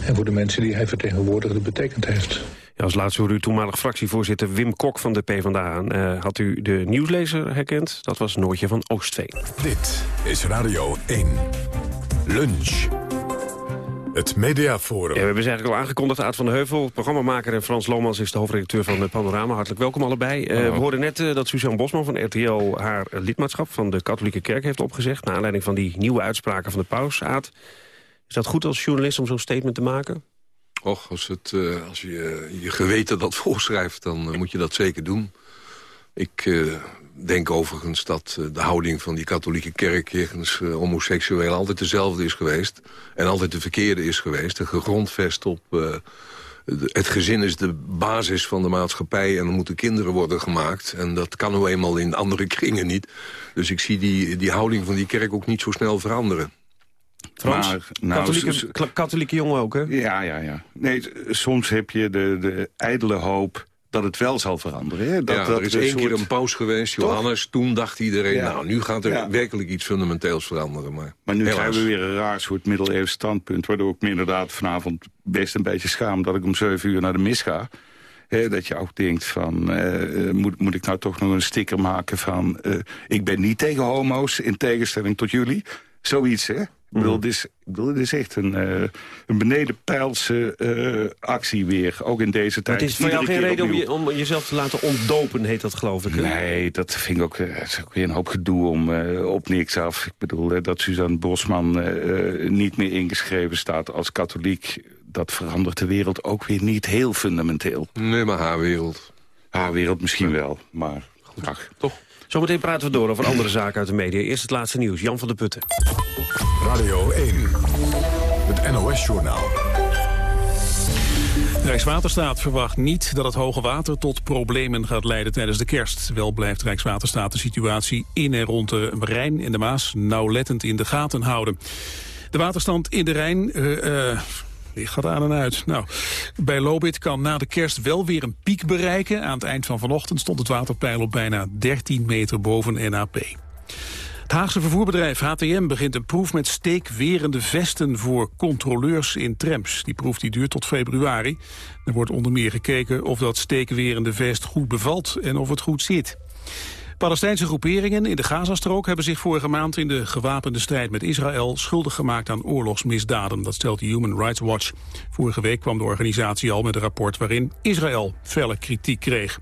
en voor de mensen die hij vertegenwoordigde betekend heeft. Ja, als laatste hoorde u toenmalig fractievoorzitter Wim Kok van de PvdA. Uh, had u de nieuwslezer herkend? Dat was Noortje van Oostveen. Dit is Radio 1. Lunch. Het Mediaforum. Ja, we hebben ze eigenlijk al aangekondigd. Aad van de Heuvel, programmamaker en Frans Lomans is de hoofdredacteur van Panorama. Hartelijk welkom allebei. Uh, we hoorden net uh, dat Suzanne Bosman van RTL haar lidmaatschap van de katholieke kerk heeft opgezegd. Naar aanleiding van die nieuwe uitspraken van de paus. Aad, is dat goed als journalist om zo'n statement te maken? Och, als, het, uh, als je je geweten dat voorschrijft, dan moet je dat zeker doen. Ik denk overigens dat de houding van die katholieke kerk... jegens homoseksueel altijd dezelfde is geweest. En altijd de verkeerde is geweest. En gegrondvest op... Het gezin is de basis van de maatschappij en er moeten kinderen worden gemaakt. En dat kan nou eenmaal in andere kringen niet. Dus ik zie die, die houding van die kerk ook niet zo snel veranderen. Frans, maar, nou, katholieke, katholieke jongen ook, hè? Ja, ja, ja. Nee, soms heb je de, de ijdele hoop dat het wel zal veranderen. Hè? Dat, ja, dat er is één keer een paus geweest, Johannes. Toen dacht iedereen, ja. nou, nu gaat er ja. werkelijk iets fundamenteels veranderen. Maar, maar nu helaas. krijgen we weer een raar soort middeleeuws standpunt... waardoor ik me inderdaad vanavond best een beetje schaam... dat ik om zeven uur naar de mis ga. He, dat je ook denkt van, uh, moet, moet ik nou toch nog een sticker maken van... Uh, ik ben niet tegen homo's, in tegenstelling tot jullie. Zoiets, hè? Ik bedoel, mm. dit is, ik bedoel, dit is echt een, uh, een benedenpeilse uh, actie weer, ook in deze tijd. Maar het is voor jou geen reden om, je, om, jezelf te laten ontdopen, heet dat geloof ik. Hè? Nee, dat vind ik ook, uh, is ook weer een hoop gedoe om op niks af. Ik bedoel, dat Suzanne Bosman niet meer ingeschreven staat als katholiek... dat verandert de wereld ook weer niet heel fundamenteel. Nee, maar haar wereld. Haar wereld misschien wel, maar... Ach, toch? Zometeen praten we door over andere zaken uit de media. Eerst het laatste nieuws, Jan van der Putten. Radio 1, het NOS-journaal. Rijkswaterstaat verwacht niet dat het hoge water tot problemen gaat leiden tijdens de kerst. Wel blijft Rijkswaterstaat de situatie in en rond de Rijn en de Maas nauwlettend in de gaten houden. De waterstand in de Rijn... Uh, uh, gaat aan en uit. Nou, bij Lobit kan na de kerst wel weer een piek bereiken. Aan het eind van vanochtend stond het waterpeil op bijna 13 meter boven NAP. Het Haagse vervoerbedrijf HTM begint een proef met steekwerende vesten voor controleurs in trams. Die proef die duurt tot februari. Er wordt onder meer gekeken of dat steekwerende vest goed bevalt en of het goed zit. Palestijnse groeperingen in de Gazastrook hebben zich vorige maand in de gewapende strijd met Israël schuldig gemaakt aan oorlogsmisdaden. Dat stelt Human Rights Watch. Vorige week kwam de organisatie al met een rapport waarin Israël felle kritiek kreeg.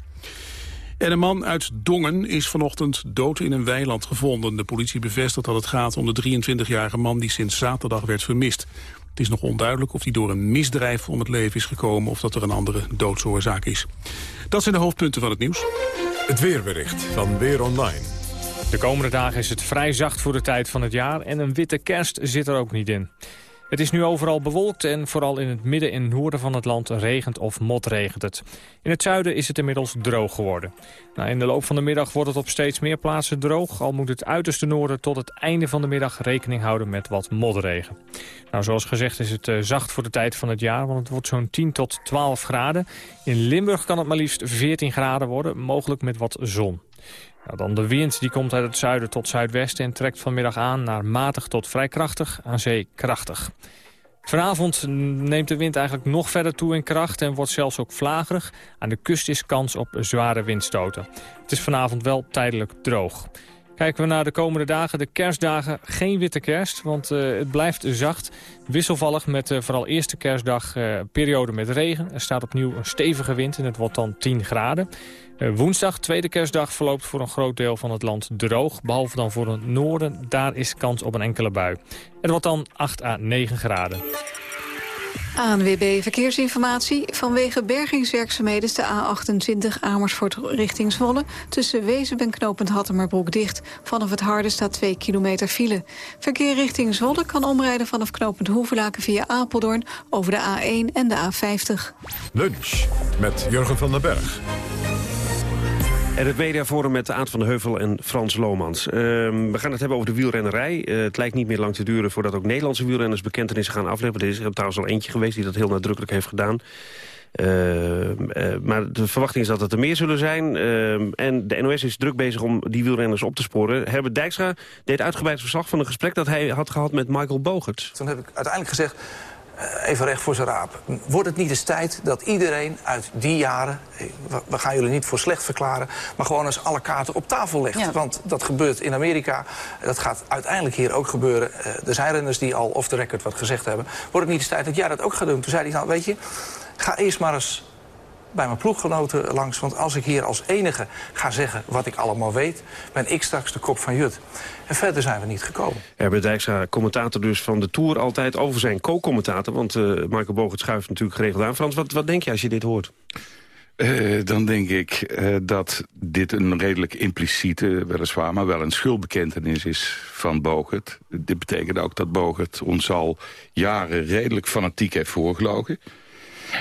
En een man uit Dongen is vanochtend dood in een weiland gevonden. De politie bevestigt dat het gaat om de 23-jarige man die sinds zaterdag werd vermist. Het is nog onduidelijk of hij door een misdrijf om het leven is gekomen... of dat er een andere doodsoorzaak is. Dat zijn de hoofdpunten van het nieuws. Het weerbericht van Weer Online. De komende dagen is het vrij zacht voor de tijd van het jaar... en een witte kerst zit er ook niet in. Het is nu overal bewolkt en vooral in het midden en noorden van het land regent of motregent het. In het zuiden is het inmiddels droog geworden. Nou, in de loop van de middag wordt het op steeds meer plaatsen droog... al moet het uiterste noorden tot het einde van de middag rekening houden met wat motregen. Nou, zoals gezegd is het uh, zacht voor de tijd van het jaar... want het wordt zo'n 10 tot 12 graden. In Limburg kan het maar liefst 14 graden worden, mogelijk met wat zon. Nou, dan de wind die komt uit het zuiden tot zuidwesten en trekt vanmiddag aan naar matig tot vrij krachtig, aan zee krachtig. Vanavond neemt de wind eigenlijk nog verder toe in kracht en wordt zelfs ook vlagerig. Aan de kust is kans op zware windstoten. Het is vanavond wel tijdelijk droog. Kijken we naar de komende dagen, de kerstdagen, geen witte kerst, want uh, het blijft zacht. Wisselvallig met uh, vooral eerste kerstdag uh, periode met regen. Er staat opnieuw een stevige wind en het wordt dan 10 graden. Woensdag, tweede kerstdag, verloopt voor een groot deel van het land droog. Behalve dan voor het noorden, daar is kans op een enkele bui. Het wordt dan 8 à 9 graden. ANWB Verkeersinformatie. Vanwege bergingswerkzaamheden is de A28 Amersfoort richting Zwolle... tussen Wezen en knooppunt Hattemerbroek dicht. Vanaf het Harde staat 2 kilometer file. Verkeer richting Zwolle kan omrijden vanaf knooppunt Hoevelaken via Apeldoorn... over de A1 en de A50. Lunch met Jurgen van den Berg. En het mediaforum met Aad van de Heuvel en Frans Lomans. Uh, we gaan het hebben over de wielrennerij. Uh, het lijkt niet meer lang te duren voordat ook Nederlandse wielrenners bekentenissen gaan afleggen. Er is er trouwens al eentje geweest die dat heel nadrukkelijk heeft gedaan. Uh, maar de verwachting is dat het er meer zullen zijn. en de NOS is druk bezig om die wielrenners op te sporen. Herbert Dijkstra deed uitgebreid verslag van een gesprek dat hij had gehad met Michael Bogert. Toen heb ik uiteindelijk gezegd, eh, even recht voor zijn raap. Wordt het niet eens tijd dat iedereen uit die jaren... Eh, we gaan jullie niet voor slecht verklaren... maar gewoon eens alle kaarten op tafel legt. Want dat gebeurt in Amerika. Dat gaat uiteindelijk hier ook gebeuren. Eh, er zijn renners die al off the record wat gezegd hebben. Wordt het niet eens tijd dat jij dat ook gaat doen? Toen zei hij, nou weet je, ga eerst maar eens bij mijn ploeggenoten langs. Want als ik hier als enige ga zeggen wat ik allemaal weet... ben ik straks de kop van Jut. En verder zijn we niet gekomen. Herbert Dijkstra, commentator dus van de Tour... altijd over zijn co-commentator. Want uh, Michael Bogert schuift natuurlijk geregeld aan. Frans, wat, wat denk je als je dit hoort? Uh, dan denk ik uh, dat dit een redelijk impliciete, weliswaar... maar wel een schuldbekentenis is van Bogert. Dit betekent ook dat Bogert ons al jaren redelijk fanatiek heeft voorgelogen.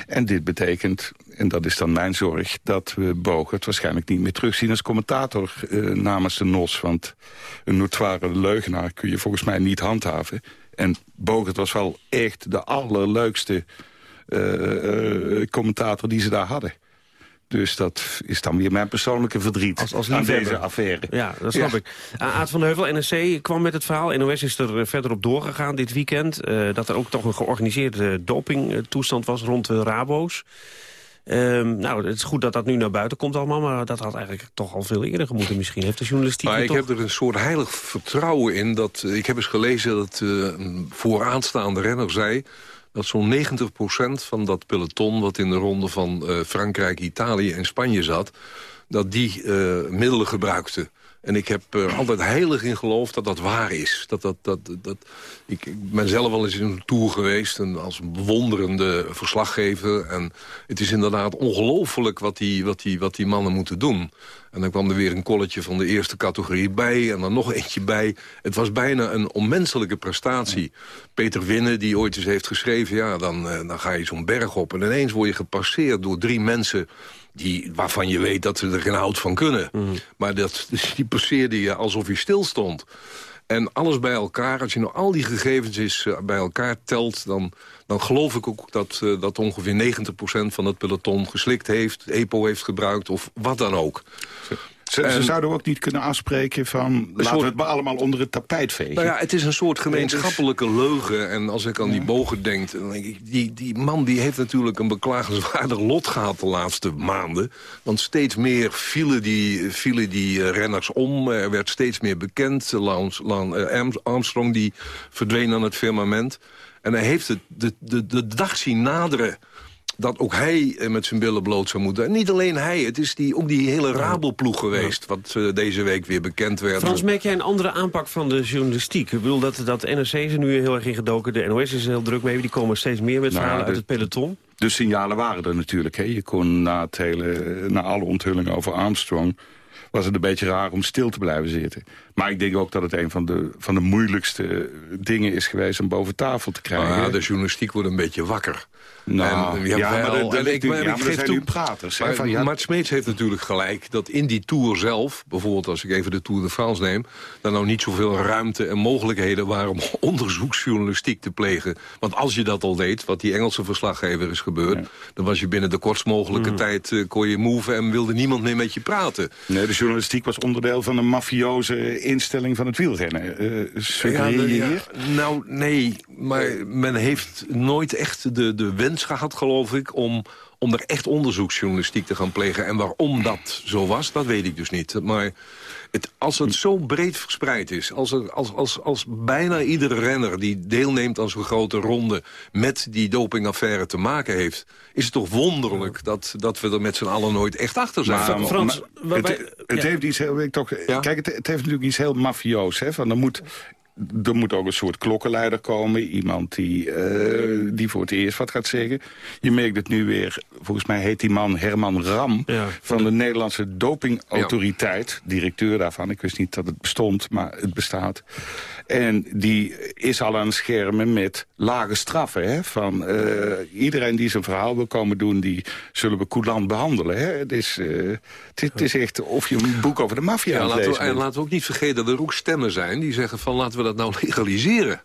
En dit betekent, en dat is dan mijn zorg... dat we Bogert waarschijnlijk niet meer terugzien als commentator uh, namens de NOS. Want een notoire leugenaar kun je volgens mij niet handhaven. En Bogert was wel echt de allerleukste uh, uh, commentator die ze daar hadden. Dus dat is dan weer mijn persoonlijke verdriet als, als aan deze affaire. Ja, dat snap ja. ik. Aad van de Heuvel, NSC, kwam met het verhaal. NOS is er verder op doorgegaan dit weekend. Uh, dat er ook toch een georganiseerde dopingtoestand was rond de Rabo's. Um, nou, het is goed dat dat nu naar buiten komt allemaal... maar dat had eigenlijk toch al veel eerder gemoeten misschien. Heeft de journalistiek Maar ik toch... heb er een soort heilig vertrouwen in. dat Ik heb eens gelezen dat uh, een vooraanstaande renner zei dat zo'n 90% van dat peloton... wat in de ronde van uh, Frankrijk, Italië en Spanje zat... dat die uh, middelen gebruikte. En ik heb er altijd heilig in geloofd dat dat waar is. Dat, dat, dat, dat, ik, ik ben zelf wel eens in een tour geweest... En als een bewonderende verslaggever. En het is inderdaad ongelooflijk wat die, wat, die, wat die mannen moeten doen. En dan kwam er weer een kolletje van de eerste categorie bij... en dan nog eentje bij. Het was bijna een onmenselijke prestatie. Peter Winnen, die ooit eens heeft geschreven... ja, dan, dan ga je zo'n berg op en ineens word je gepasseerd door drie mensen... Die, waarvan je weet dat ze er geen hout van kunnen. Mm. Maar dat, die passeerde je alsof je stil stond. En alles bij elkaar, als je nou al die gegevens is, uh, bij elkaar telt... dan, dan geloof ik ook dat, uh, dat ongeveer 90% van het peloton geslikt heeft... EPO heeft gebruikt of wat dan ook. Ze, ze, zouden ook niet kunnen afspreken van... laten we het maar allemaal onder het tapijt vegen. Nou ja, het is een soort gemeenschappelijke leugen. En als ik aan die bogen denk... Dan denk ik, die, die man die heeft natuurlijk een beklagenswaardig lot gehad de laatste maanden. Want steeds meer vielen die, vielen die uh, renners om. Er werd steeds meer bekend. Lance, Lance, uh, Armstrong die verdween aan het firmament. En hij heeft het de, de, de dag zien naderen dat ook hij met zijn billen bloot zou moeten. En niet alleen hij, het is die, ook die hele Rabelploeg geweest... wat uh, deze week weer bekend werd. Frans, merk jij een andere aanpak van de journalistiek? Ik bedoel dat, dat NRC is er nu heel erg in gedoken. De NOS is er heel druk mee. Die komen steeds meer met nou, verhalen de, uit het peloton. De signalen waren er natuurlijk. Hè. Je kon na, het hele, na alle onthullingen over Armstrong was het een beetje raar om stil te blijven zitten. Maar ik denk ook dat het een van de, van de moeilijkste dingen is geweest... om boven tafel te krijgen. Ah, de journalistiek wordt een beetje wakker. Nou, en, ja, ja, maar, ik, ja, maar geef zijn toe, praters. Maar, van, ja. Mart Smeets heeft natuurlijk gelijk dat in die Tour zelf... bijvoorbeeld als ik even de Tour de France neem... daar nou niet zoveel ruimte en mogelijkheden waren... om onderzoeksjournalistiek te plegen. Want als je dat al deed, wat die Engelse verslaggever is gebeurd... Ja. dan was je binnen de kortst mogelijke mm. tijd... Uh, kon je move en wilde niemand meer met je praten. Nee, de journalistiek was onderdeel van een mafioze instelling van het wielrennen. Uh, ja, hier? nou, nee. Maar men heeft nooit echt de, de wens gehad, geloof ik... om om er echt onderzoeksjournalistiek te gaan plegen. En waarom dat zo was, dat weet ik dus niet. Maar het, als het zo breed verspreid is... Als, er, als, als, als bijna iedere renner die deelneemt aan zo'n grote ronde... met die dopingaffaire te maken heeft... is het toch wonderlijk dat, dat we er met z'n allen nooit echt achter zijn. Maar, Frans, het, het heeft iets heel... Ik toch, Kijk, het, het, heeft natuurlijk iets heel mafioos. Hè, van, er moet er moet ook een soort klokkenleider komen. Iemand die, uh, die voor het eerst wat gaat zeggen. Je merkt het nu weer, volgens mij heet die man Herman Ram... Ja. van de Nederlandse dopingautoriteit. Directeur daarvan, ik wist niet dat het bestond, maar het bestaat. En die is al aan het schermen met lage straffen. Hè? Van, uh, iedereen die zijn verhaal wil komen doen, die zullen we coulant behandelen. Hè? Het, is, uh, het, het, is echt of je een boek over de maffia ja, laten we, En laten we ook niet vergeten dat er ook stemmen zijn die zeggen van laten we dat nou legaliseren.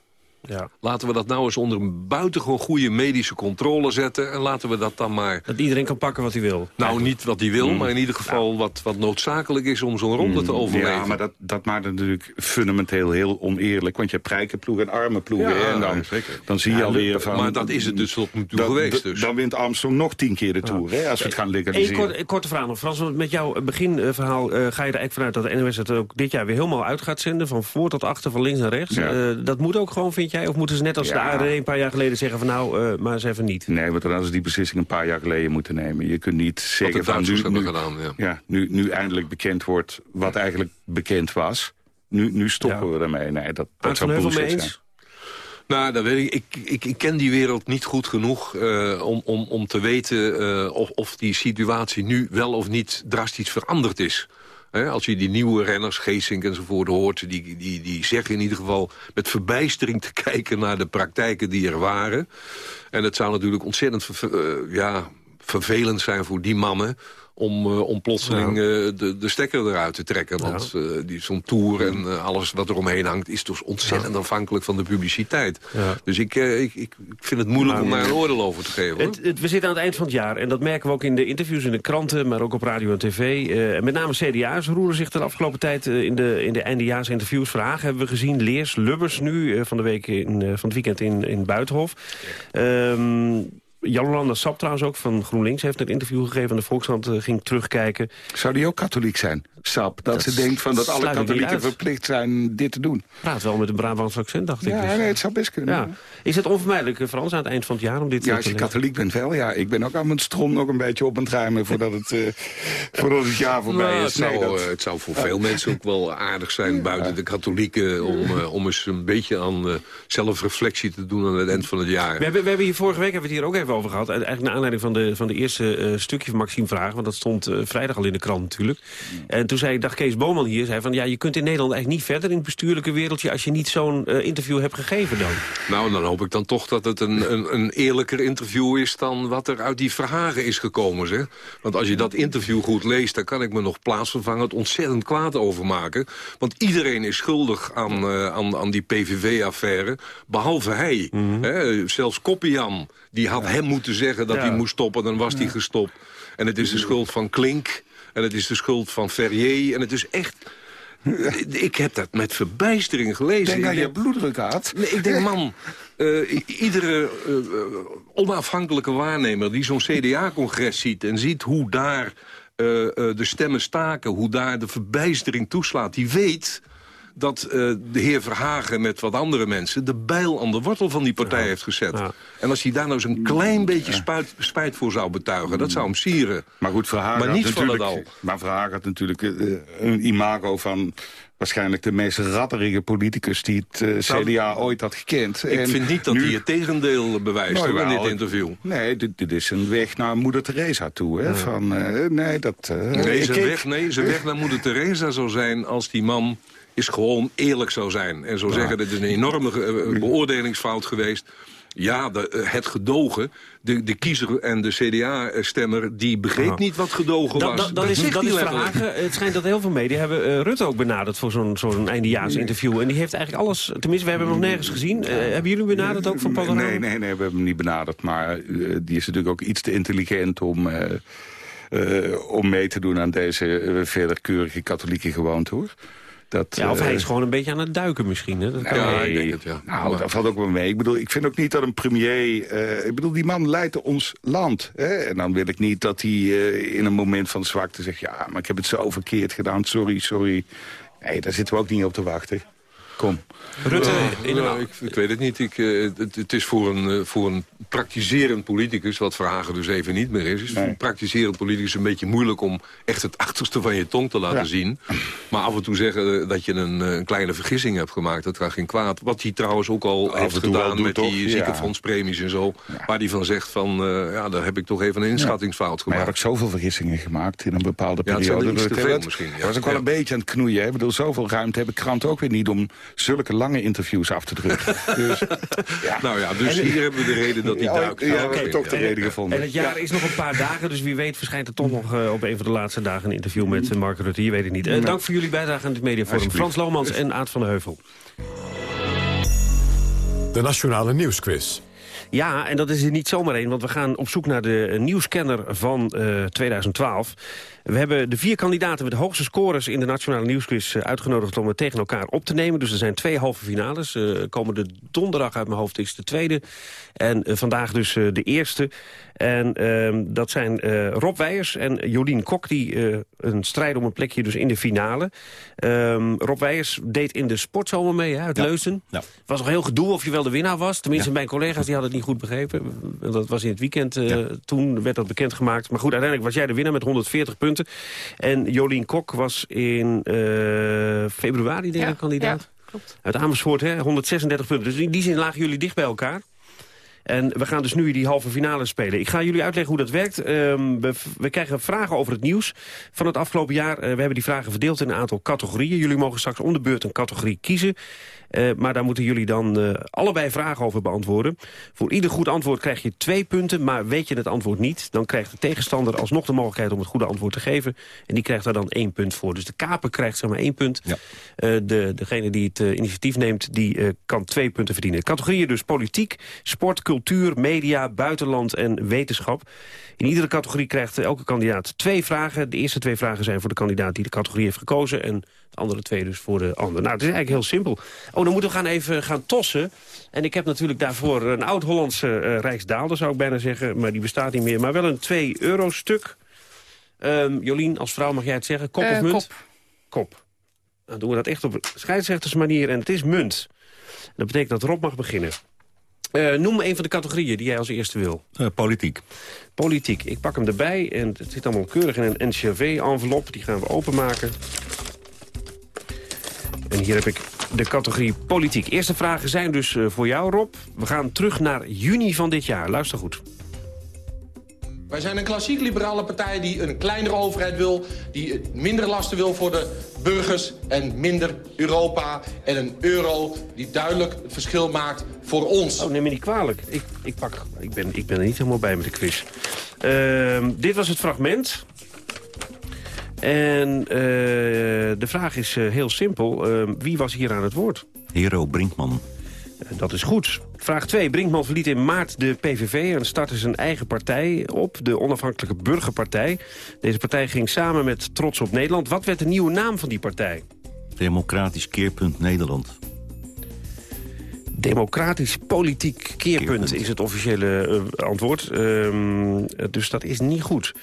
Ja. Laten we dat nou eens onder een buitengewoon goede medische controle zetten... en laten we dat dan maar... Dat iedereen kan pakken wat hij wil. Nou, niet wat hij wil, mm. maar in ieder geval wat, wat noodzakelijk is... om zo'n ronde te mm. overleven. Ja, maar dat, dat maakt het natuurlijk fundamenteel heel oneerlijk. Want je hebt rijke ploegen en arme ploegen. Ja, en dan, dan zie je ja, alweer van... Maar dat is het dus tot nu toe geweest. Dus. Dan wint Armstrong nog tien keer de Tour, hè, als we het gaan legaliseren. Een korte, korte vraag nog, Frans. Want met jouw beginverhaal uh, ga je er eigenlijk vanuit... dat de NOS het ook dit jaar weer helemaal uit gaat zenden... van voor tot achter, van links naar rechts. Uh, dat moet ook gewoon, vind jij? Of moeten ze net als ja. de een paar jaar geleden zeggen van nou, uh, maar eens even niet. Nee, want dan hadden ze die beslissing een paar jaar geleden moeten nemen. Je kunt niet zeggen van nu, nu, gedaan, ja. ja. nu, nu eindelijk bekend wordt wat eigenlijk bekend was. Nu, nu stoppen ja. we ermee. Nee, dat, dat zou bullshit zijn. Eens? Nou, dat weet ik. Ik, ik. ik, ken die wereld niet goed genoeg uh, om, om, om te weten uh, of, of die situatie nu wel of niet drastisch veranderd is als je die nieuwe renners, Geesink enzovoort hoort... Die, die, die zeggen in ieder geval met verbijstering te kijken naar de praktijken die er waren. En het zou natuurlijk ontzettend uh, ja, vervelend zijn voor die mannen om, uh, om plotseling uh, de, de stekker eruit te trekken. Want uh, die zo'n tour en alles wat er omheen hangt... is dus ontzettend afhankelijk van de publiciteit. Dus ik, ik, ik vind het moeilijk om daar een oordeel over te geven. Het, het, we zitten aan het eind van het jaar. En dat merken we ook in de interviews in de kranten... maar ook op radio en tv. met name CDA's roeren zich de afgelopen tijd... in de, in de eindejaarsinterviews. Vragen hebben we gezien. Leers, Lubbers nu van de week in, van het weekend in, in Buitenhof. Um, Jan-Hollander Sap trouwens ook van GroenLinks heeft een interview gegeven... en de Volkshand uh, ging terugkijken. Zou die ook katholiek zijn, Sap? Dat, dat ze denkt van dat alle katholieken verplicht zijn dit te doen. Praat wel met een Brabants accent, dacht ik. Ja, dus. nee, het zou best kunnen. Ja. Is het onvermijdelijk, eh, Frans, aan het eind van het jaar om dit ja, te als je katholiek bent wel, ja. Ik ben ook aan het strom nog een beetje op het ruimen... voordat het, uh, voordat het jaar voorbij nou, is. Het, nee, zou, dat... het zou voor veel mensen ook wel aardig zijn... buiten de katholieken... om, uh, om eens een beetje aan zelfreflectie te doen aan het eind van het jaar. We hebben, we hebben hier vorige week hebben we het hier ook even over gehad. Eigenlijk naar aanleiding van de, van de eerste uh, stukje van Maxime Vragen... want dat stond uh, vrijdag al in de krant natuurlijk. En toen zei, dacht Kees Boman hier, zei van... ja, je kunt in Nederland eigenlijk niet verder in het bestuurlijke wereldje... als je niet zo'n uh, interview hebt gegeven dan. Nou, dan hoop ik dan toch dat het een, een, een, eerlijker interview is... dan wat er uit die Vragen is gekomen, zeg. Want als je dat interview goed leest... dan kan ik me nog plaatsvervangend ontzettend kwaad over maken. Want iedereen is schuldig aan, aan, aan die PVV-affaire, behalve hij. Mm -hmm. zelfs Koppian, die had ja. hem moeten zeggen dat ja. hij moest stoppen, dan was hij gestopt. En het is de schuld van Klink, en het is de schuld van Ferrier, en het is echt... Ik heb dat met verbijstering gelezen. Denk dat je bloeddruk had. Nee, ik denk, man, uh, iedere uh, onafhankelijke waarnemer die zo'n CDA-congres ziet... en ziet hoe daar uh, de stemmen staken, hoe daar de verbijstering toeslaat... die weet dat uh, de heer Verhagen met wat andere mensen... de bijl aan de wortel van die partij ja. heeft gezet. Ja. En als hij daar nou zo'n klein beetje spuit, spijt voor zou betuigen... dat zou hem sieren. Maar goed, Verhagen maar niet van het al. Maar Verhagen had natuurlijk uh, een imago van waarschijnlijk de meest ratterige politicus die het uh, CDA ooit had gekend. Ik en vind niet dat nu... hij het tegendeel bewijst nou, in dit interview. Nee, dit, dit, is een weg naar moeder Teresa toe. Hè? Ja. Van, uh, nee, dat, uh, nee, zijn weg, nee, zijn weg naar moeder Teresa zou zijn als die man is gewoon eerlijk zou zijn. En zou ja. zeggen, dit is een enorme beoordelingsfout geweest. Ja, de, uh, het gedogen, de, de kiezer en de CDA-stemmer... die begreep ja. niet wat gedogen da, was. Da, dat, is, dat is vragen. Het schijnt dat heel veel media hebben uh, Rutte ook benaderd... voor zo'n zo'n eindejaarsinterview. En die heeft eigenlijk alles... Tenminste, we hebben hem nog nergens gezien. Uh, hebben jullie benaderd ook van Panorama? Nee, nee, nee, we hebben hem niet benaderd. Maar die is natuurlijk ook iets te intelligent om eh, om mee te doen aan deze uh, verder keurige katholieke gewoonte, hoor. Dat, ja, of hij is gewoon een beetje aan het duiken misschien. Hè? Dat kan ja, ik denk het, ja. Nou, dat valt ook wel mee. Ik bedoel, ik vind ook niet dat een premier... Uh, ik bedoel, die man leidt ons land. Hè? En dan wil ik niet dat hij uh, in een moment van zwakte zegt... ja, maar ik heb het zo verkeerd gedaan, sorry, sorry. Nee, daar zitten we ook niet op te wachten. Kom. Rutte, in uh, ik, ik, weet het niet. Ik, uh, het, het, is voor een, uh, voor een praktiserend politicus, wat Verhagen dus even niet meer is... is nee. voor een praktiserend politicus een beetje moeilijk om echt het achterste van je tong te laten ja. zien. Maar af en toe zeggen dat je een, een, kleine vergissing hebt gemaakt, dat gaat geen kwaad. Wat hij trouwens ook al af heeft gedaan met toch? die ziekenfondspremies en zo. Ja. Waar hij van zegt van, ja, daar heb ik toch even een inschattingsfout gemaakt. Maar hij had ook zoveel vergissingen gemaakt in een bepaalde periode. Ja, het veel misschien. Ja. was ook wel een beetje aan het knoeien. Hè? Ik bedoel, zoveel ruimte hebben kranten ook weer niet om zulke lange interviews af te drukken. dus, ja. Nou ja, dus en, hier hebben we de reden dat hij ja, duikt. Ja, heb toch de reden gevonden. En het jaar is nog een paar dagen, dus wie weet verschijnt er toch nog uh, op een van de laatste dagen een interview met uh, Mark Rutte. Je weet het niet. Uh, dank voor jullie bijdrage aan het mediaforum. Frans Lomans en Aad van de Heuvel. De Nationale Nieuwsquiz. Ja, en dat is er niet zomaar één, want we gaan op zoek naar de nieuwscanner van uh, 2012. We hebben de vier kandidaten met de hoogste scores in de Nationale Nieuwsquiz uitgenodigd om het tegen elkaar op te nemen. Dus er zijn twee halve finales. Uh, komende donderdag uit mijn hoofd is de tweede. En uh, vandaag dus de eerste. En dat zijn Rob Weijers en Jolien Kok die een strijd om een plekje dus in de finale. Um, Rob Weijers deed in de sportzomer mee hè, uit ja. Ja. was nog heel gedoe of je wel de winnaar was. Tenminste, ja. mijn collega's die hadden het niet goed begrepen. Dat was in het weekend. Toen werd dat bekendgemaakt. Maar goed, uiteindelijk was jij de winnaar met 140 punten. En Jolien Kok was in uh, februari, denk ik, kandidaat. Ja, klopt. Uit Amersfoort, hè, 136 punten. Dus in die zin lagen jullie dicht bij elkaar. En we gaan dus nu die halve finale spelen. Ik ga jullie uitleggen hoe dat werkt. Um, we, krijgen vragen over het nieuws van het afgelopen jaar. Uh, we hebben die vragen verdeeld in een aantal categorieën. Jullie mogen straks om de beurt een categorie kiezen. Uh, maar daar moeten jullie dan uh, allebei vragen over beantwoorden. Voor ieder goed antwoord krijg je twee punten. Maar weet je het antwoord niet, dan krijgt de tegenstander alsnog de mogelijkheid om het goede antwoord te geven. En die krijgt daar dan één punt voor. Dus de kaper krijgt zeg maar één punt. Ja. Uh, de, degene die het initiatief neemt, die kan twee punten verdienen. Categorieën dus politiek, sport, cultuur, media, buitenland en wetenschap. In iedere categorie krijgt elke kandidaat twee vragen. De eerste twee vragen zijn voor de kandidaat die de categorie heeft gekozen... en de andere twee dus voor de ander. Nou, het is eigenlijk heel simpel. Oh, dan moeten we gaan even gaan tossen. En ik heb natuurlijk daarvoor een oud-Hollandse uh, Rijksdaalder, zou ik bijna zeggen. Maar die bestaat niet meer. Maar wel een 2-euro-stuk. Um, Jolien, als vrouw mag jij het zeggen. Kop uh, of munt? Kop. Kop. Dan doen we dat echt op scheidsrechtersmanier. En het is munt. Dat betekent dat Rob mag beginnen. Uh, noem een van de categorieën die jij als eerste wil. Uh, politiek. Politiek. Ik pak hem erbij en het zit allemaal keurig in een NCRV-envelop. Die gaan we openmaken. En hier heb ik de categorie politiek. Eerste vragen zijn dus uh, voor jou, Rob. We gaan terug naar juni van dit jaar. Luister goed. Wij zijn een klassiek liberale partij die een kleinere overheid wil... die minder lasten wil voor de burgers en minder Europa... en een euro die duidelijk het verschil maakt voor ons. Oh, neem me niet kwalijk. Ik, ik, pak, ik, ben, ik ben er niet helemaal bij met de quiz. Uh, dit was het fragment. En uh, de vraag is uh, heel simpel. wie was hier aan het woord? Hero Brinkman. Dat is goed. Vraag 2. Brinkman verliet in maart de PVV en startte zijn eigen partij op, de onafhankelijke Burgerpartij. Deze partij ging samen met Trots op Nederland. Wat werd de nieuwe naam van die partij? Democratisch Keerpunt Nederland. Democratisch Politiek Keerpunt, keerpunt. is het officiële uh, antwoord. Um, dus dat is niet goed.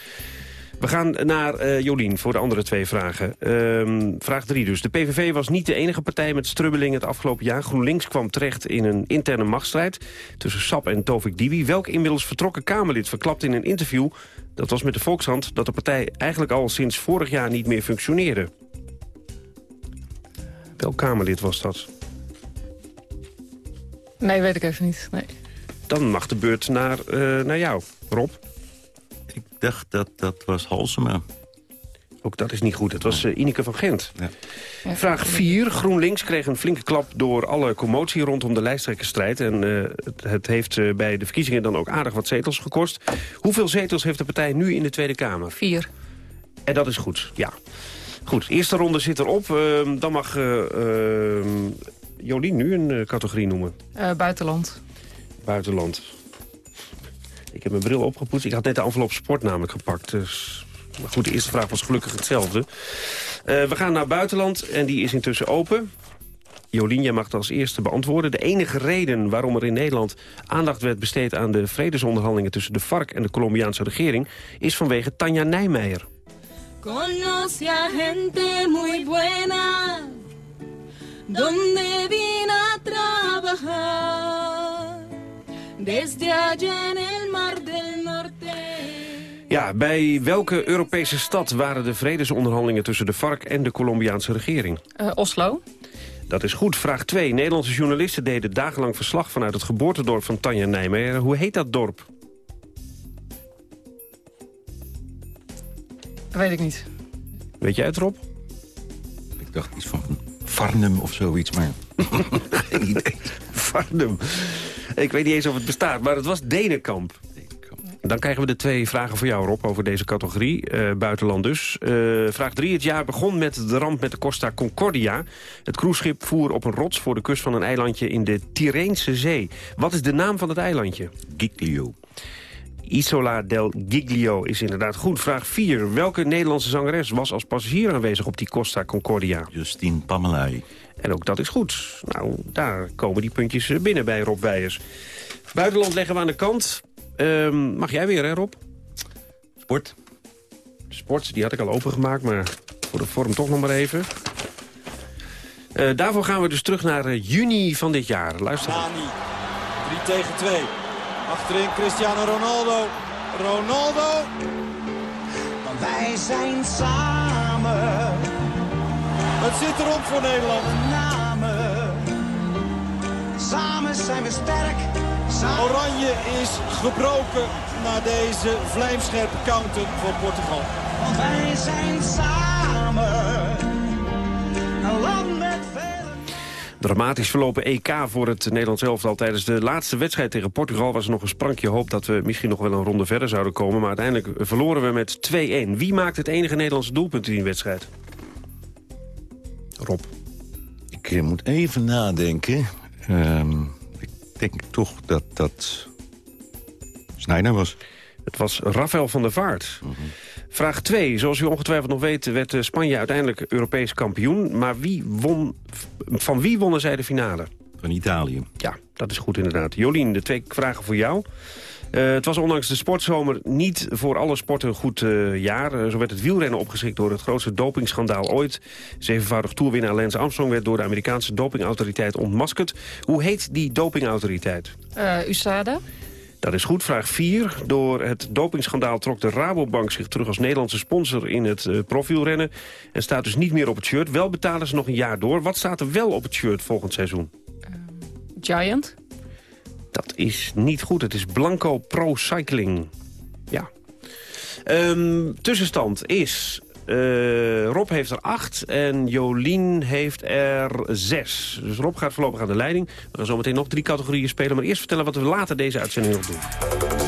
We gaan naar uh, Jolien voor de andere twee vragen. Uh, vraag 3 dus. De PVV was niet de enige partij met strubbeling het afgelopen jaar. GroenLinks kwam terecht in een interne machtsstrijd tussen SAP en Tovik Dibi. Welk inmiddels vertrokken Kamerlid verklapt in een interview... dat was met de Volkshand dat de partij eigenlijk al sinds vorig jaar niet meer functioneerde. Welk Kamerlid was dat? Nee, weet ik even niet. Nee. Dan mag de beurt naar, uh, naar jou, Rob. Ik dacht dat dat was Halsema. Ook dat is niet goed. Het was uh, Ineke van Gent. Ja. Vraag 4. GroenLinks kreeg een flinke klap door alle commotie rondom de lijsttrekkersstrijd. En uh, het, het, heeft uh, bij de verkiezingen dan ook aardig wat zetels gekost. Hoeveel zetels heeft de partij nu in de Tweede Kamer? Vier. En dat is goed, ja. Goed, eerste ronde zit erop. Uh, dan mag Jolien nu een categorie noemen. buitenland. Buitenland. Ik heb mijn bril opgepoetst. Ik had net de envelop sport namelijk gepakt. Dus Maar goed, de eerste vraag was gelukkig hetzelfde. Uh, we gaan naar buitenland en die is intussen open. Jolien, mag het als eerste beantwoorden. De enige reden waarom er in Nederland aandacht werd besteed... aan de vredesonderhandelingen tussen de FARC en de Colombiaanse regering... is vanwege Tanja Nijmeijer. Conoce gente muy buena Donde vine a trabajar Desde allá en el mar del norte ja, bij welke Europese stad waren de vredesonderhandelingen tussen de FARC en de Colombiaanse regering? Uh, Oslo. Dat is goed. Vraag 2. Nederlandse journalisten deden dagenlang verslag vanuit het geboortedorp van Tanja Nijmeijer. Hoe heet dat dorp? Weet ik niet. Weet jij het, Rob? Ik dacht iets van Farnum of zoiets, maar geen idee. Farnum. Ik weet niet eens of het bestaat, maar het was Denenkamp. Dan krijgen we de twee vragen voor jou, Rob, over deze categorie. Uh, buitenland dus. Uh, vraag 3. Het jaar begon met de ramp met de Costa Concordia. Het cruiseschip voer op een rots voor de kust van een eilandje in de Tyreense Zee. Wat is de naam van het eilandje? Giglio. Isola del Giglio is inderdaad goed. Vraag 4. Welke Nederlandse zangeres was als passagier aanwezig op die Costa Concordia? Justine Pamelai. En ook dat is goed. Nou, daar komen die puntjes binnen bij Rob Weijers. Buitenland leggen we aan de kant. Um, mag jij weer, hè Rob? Sport. Sport, die had ik al opengemaakt, maar voor de vorm toch nog maar even. Uh, daarvoor gaan we dus terug naar uh, juni van dit jaar. Luister. Nani, 3 tegen 2. Achterin Cristiano Ronaldo. Ronaldo. Want wij zijn samen. Het zit erop voor Nederland. Namen. Samen zijn we sterk. Oranje is gebroken na deze vlijmscherpe counter voor Portugal. Want wij zijn samen een land. Dramatisch verlopen EK voor het Nederlands elftal. Tijdens de laatste wedstrijd tegen Portugal was er nog een sprankje hoop... dat we misschien nog wel een ronde verder zouden komen. Maar uiteindelijk verloren we met 2-1. Wie maakt het enige Nederlandse doelpunt in die wedstrijd? Rob. Ik moet even nadenken. Um denk toch dat dat Snijder was. Het was Rafael van der Vaart. Vraag 2. Zoals u ongetwijfeld nog weet werd Spanje uiteindelijk Europees kampioen. Maar wie won, van wie wonnen zij de finale? Van Italië. Ja, dat is goed inderdaad. Jolien, de twee vragen voor jou. Uh, het was ondanks de sportzomer niet voor alle sporten een goed uh, jaar. Uh, zo werd het wielrennen opgeschikt door het grootste dopingschandaal ooit. Zevenvoudig toerwinnaar Lance Armstrong werd door de Amerikaanse dopingautoriteit ontmaskerd. Hoe heet die dopingautoriteit? USADA. Dat is goed. Vraag 4. Door het dopingschandaal trok de Rabobank zich terug als Nederlandse sponsor in het uh, profielrennen. En staat dus niet meer op het shirt. Wel betalen ze nog een jaar door. Wat staat er wel op het shirt volgend seizoen? Giant. Dat is niet goed. Het is Blanco Pro Cycling. Ja. Um, tussenstand is... Uh, Rob heeft er acht en Jolien heeft er zes. Dus Rob gaat voorlopig aan de leiding. We gaan zometeen nog drie categorieën spelen. Maar eerst vertellen wat we later deze uitzending nog doen.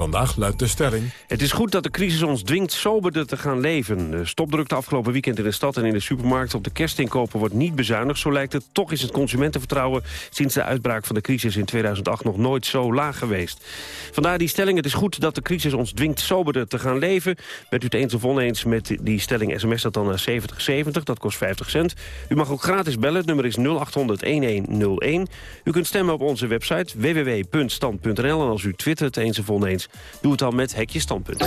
Vandaag luidt de stelling. Het is goed dat de crisis ons dwingt soberder te gaan leven. De stopdrukte afgelopen weekend in de stad en in de supermarkt op de kerstinkopen wordt niet bezuinigd. Zo lijkt het. Toch is het consumentenvertrouwen sinds de uitbraak van de crisis in 2008 nog nooit zo laag geweest. Vandaar die stelling. Het is goed dat de crisis ons dwingt soberder te gaan leven. Bent u het eens of oneens met die stelling sms dat dan naar 7070. Dat kost 50 cent. U mag ook gratis bellen. Het nummer is 0800-1101. U kunt stemmen op onze website www.stand.nl. En als u twittert eens of oneens Doe het dan met Hekje Standpunt.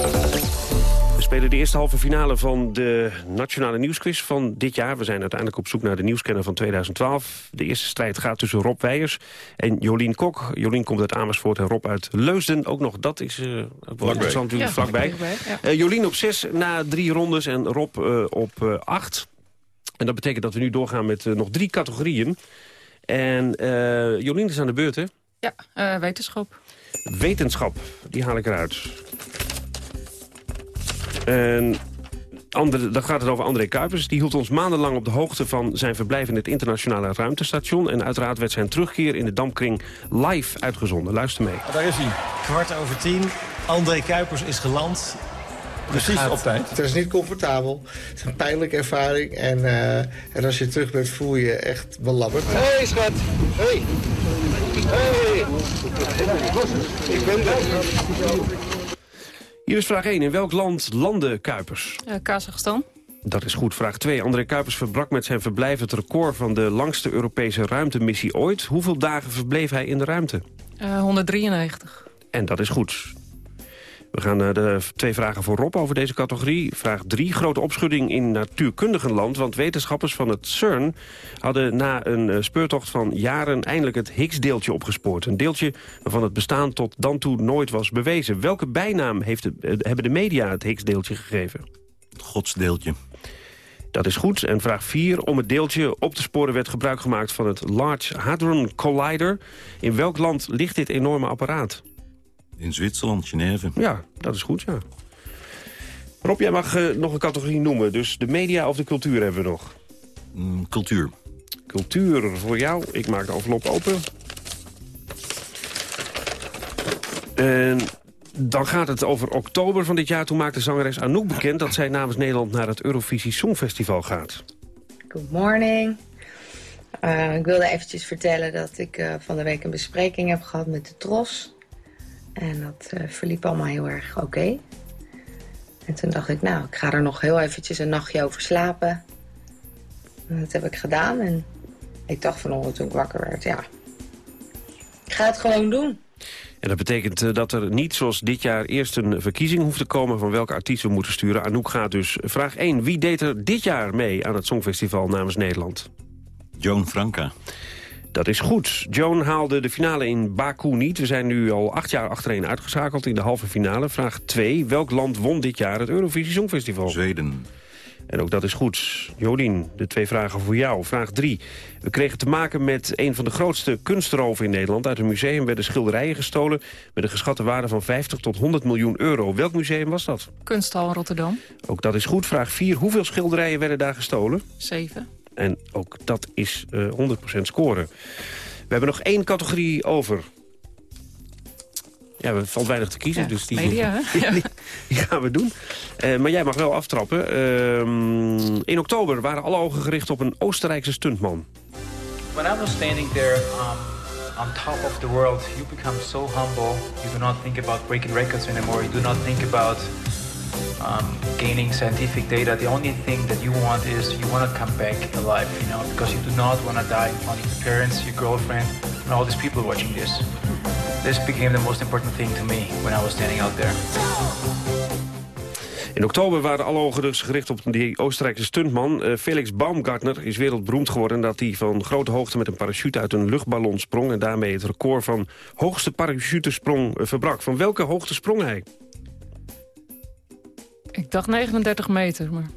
We spelen de eerste halve finale van de Nationale Nieuwsquiz van dit jaar. We zijn uiteindelijk op zoek naar de nieuwskenner van 2012. De eerste strijd gaat tussen Rob Weijers en Jolien Kok. Jolien komt uit Amersfoort en Rob uit Leusden. Ook nog dat is uh, wel interessant natuurlijk ja, vlakbij. vlakbij ja. uh, Jolien op zes na drie rondes en Rob uh, op acht. En dat betekent dat we nu doorgaan met nog drie categorieën. En Jolien is aan de beurt, hè? Ja, wetenschap. Wetenschap, die haal ik eruit. En Andere, dan gaat het over André Kuipers. Die hield ons maandenlang op de hoogte van zijn verblijf in het internationale ruimtestation. En uiteraard werd zijn terugkeer in de Dampkring live uitgezonden. Luister mee. Daar is hij. Kwart over tien. André Kuipers is geland. Precies op tijd. Het is niet comfortabel. Het is een pijnlijke ervaring. En, eh, en als je terug bent, voel je je echt belabberd. Hé, hey, schat. Hey. Ik ben er. Hier is vraag 1. In welk land landde Kuipers? Uh, Kazachstan. Dat is goed. Vraag 2. André Kuipers verbrak met zijn verblijf het record van de langste Europese ruimtemissie ooit. Hoeveel dagen verbleef hij in de ruimte? Uh, 193. En dat is goed. We gaan naar de twee vragen voor Rob over deze categorie. Vraag 3. Grote opschudding in natuurkundigenland. Want wetenschappers van het CERN hadden na een eh, speurtocht van jaren... eindelijk het Higgs-deeltje opgespoord. Een deeltje waarvan het bestaan tot dan toe nooit was bewezen. Welke bijnaam heeft de, eh, hebben de media het Higgs-deeltje gegeven? Godsdeeltje. Dat is goed. En vraag 4. Om het deeltje op te sporen werd gebruik gemaakt van het Large Hadron Collider. In welk land ligt dit enorme apparaat? In Zwitserland, Genève. Ja, dat is goed, ja. Rob, jij mag uh, nog een categorie noemen. Dus de media of de cultuur hebben we nog. Mm, cultuur. Cultuur voor jou. Ik maak de envelop open. En dan gaat het over oktober van dit jaar. Toen maakte zangeres Anouk bekend dat zij namens Nederland naar het Eurovisie Songfestival gaat. Good morning. Uh, ik wilde eventjes vertellen dat ik uh, van de week een bespreking heb gehad met de TROS. En dat uh, verliep allemaal heel erg oké. Okay. En toen dacht ik, nou, ik ga er nog heel eventjes een nachtje over slapen. En dat heb ik gedaan. En ik dacht vanochtend toen ik wakker werd, ja, ik ga het gewoon doen. En dat betekent uh, dat er niet zoals dit jaar eerst een verkiezing hoeft te komen... van welke artiest we moeten sturen. Anouk gaat dus. Vraag 1. Wie deed er dit jaar mee aan het Songfestival namens Nederland? Joan Franca. Dat is goed. Joan haalde de finale in Baku niet. We zijn nu al acht jaar achtereen uitgeschakeld in de halve finale. Vraag 2. Welk land won dit jaar het Eurovisie Songfestival? Zweden. En ook dat is goed. Jolien, de twee vragen voor jou. Vraag 3. We kregen te maken met een van de grootste kunstroven in Nederland. Uit een museum werden schilderijen gestolen... met een geschatte waarde van 50 tot 100 miljoen euro. Welk museum was dat? Kunsthal Rotterdam. Ook dat is goed. Vraag 4. Hoeveel schilderijen werden daar gestolen? Zeven. En ook dat is uh, 100% scoren. We hebben nog één categorie over. Ja, er valt weinig te kiezen. Ja, dus die, media, die, gaan we doen. Uh, maar jij mag wel aftrappen. Uh, in oktober waren alle ogen gericht op een Oostenrijkse stuntman. When I was standing there um, on top of the world, you become so humble. You do not think about breaking records anymore. You do not think about um, gaining scientific data. The only thing that you want is you want to come back alive, you know, because you do not want to die in front of your parents, your girlfriend, and all these people watching this. This became the most important thing to me when I was standing out there. In oktober waren alle ogen dus gericht op die Oostenrijkse stuntman. Uh, Felix Baumgartner is wereldberoemd geworden... dat hij van grote hoogte met een parachute uit een luchtballon sprong... en daarmee het record van hoogste parachutesprong uh, verbrak. Van welke hoogte sprong hij? Ik dacht 39 meter, maar...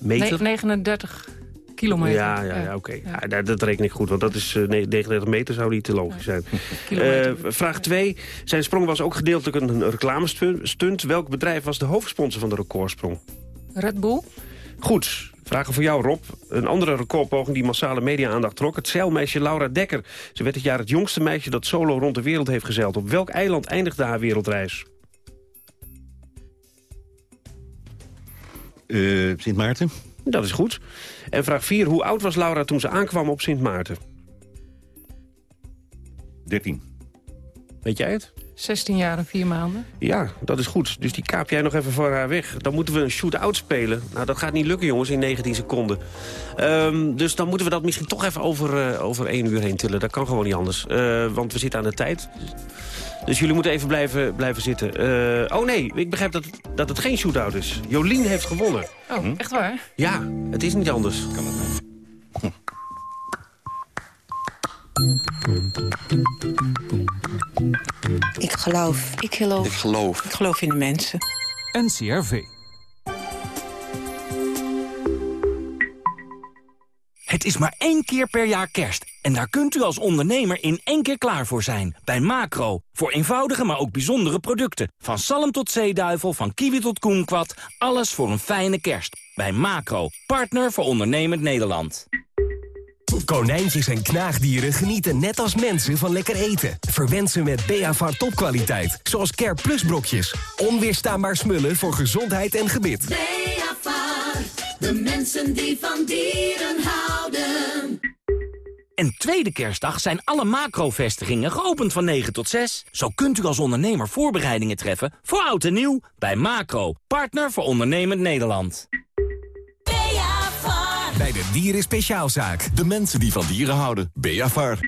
Meter? Nee, 39 kilometer. Ja, ja, ja oké. Okay. ja. ja, dat reken ik goed, want dat is uh, 39 meter zou niet te logisch zijn. Uh, vraag 2. Zijn sprong was ook gedeeltelijk een reclamestunt. Welk bedrijf was de hoofdsponsor van de recordsprong? Red Bull. Goed. Vragen voor jou, Rob. Een andere recordpoging die massale media-aandacht trok. Het zeilmeisje Laura Dekker. Ze werd dit jaar het jongste meisje dat solo rond de wereld heeft gezeild. Op welk eiland eindigde haar wereldreis? Uh, Sint Maarten. Dat is goed. En vraag 4. Hoe oud was Laura toen ze aankwam op Sint Maarten? 13. Weet jij het? 16 jaar en 4 maanden. Ja, dat is goed. Dus die kaap jij nog even voor haar weg. Dan moeten we een shoot-out spelen. Nou, dat gaat niet lukken, jongens, in 19 seconden. Um, dus dan moeten we dat misschien toch even over, uh, over 1 uur heen tillen. Dat kan gewoon niet anders. Uh, want we zitten aan de tijd. Dus jullie moeten even blijven, blijven zitten. Uh, oh nee, ik begrijp dat, dat het geen shootout is. Jolien heeft gewonnen. Oh, hm? echt waar? Ja, het is niet anders. Kan het niet. Ik geloof. Ik geloof. Ik geloof. Ik geloof in de mensen. NCRV. Het is maar één keer per jaar kerst. En daar kunt u als ondernemer in één keer klaar voor zijn. Bij Macro. Voor eenvoudige, maar ook bijzondere producten. Van zalm tot zeeduivel, van kiwi tot koenkwad. Alles voor een fijne kerst. Bij Macro. Partner voor ondernemend Nederland. Konijntjes en knaagdieren genieten net als mensen van lekker eten. Verwend ze met Beavar topkwaliteit, zoals Care Plus brokjes. Onweerstaanbaar smullen voor gezondheid en gebit. Beavar, de mensen die van dieren houden. En tweede kerstdag zijn alle macro-vestigingen geopend van 9 tot 6. Zo kunt u als ondernemer voorbereidingen treffen voor oud en nieuw. Bij Macro, partner voor ondernemend Nederland. Bij de Dieren Speciaalzaak. De mensen die van dieren houden. Beavar.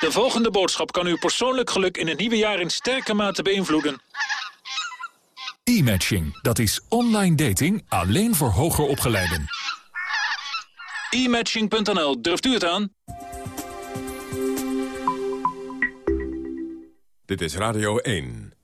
De volgende boodschap kan uw persoonlijk geluk in het nieuwe jaar in sterke mate beïnvloeden. E-matching, dat is online dating alleen voor hoger opgeleiden. E-matching.nl, durft u het aan? Dit is Radio 1.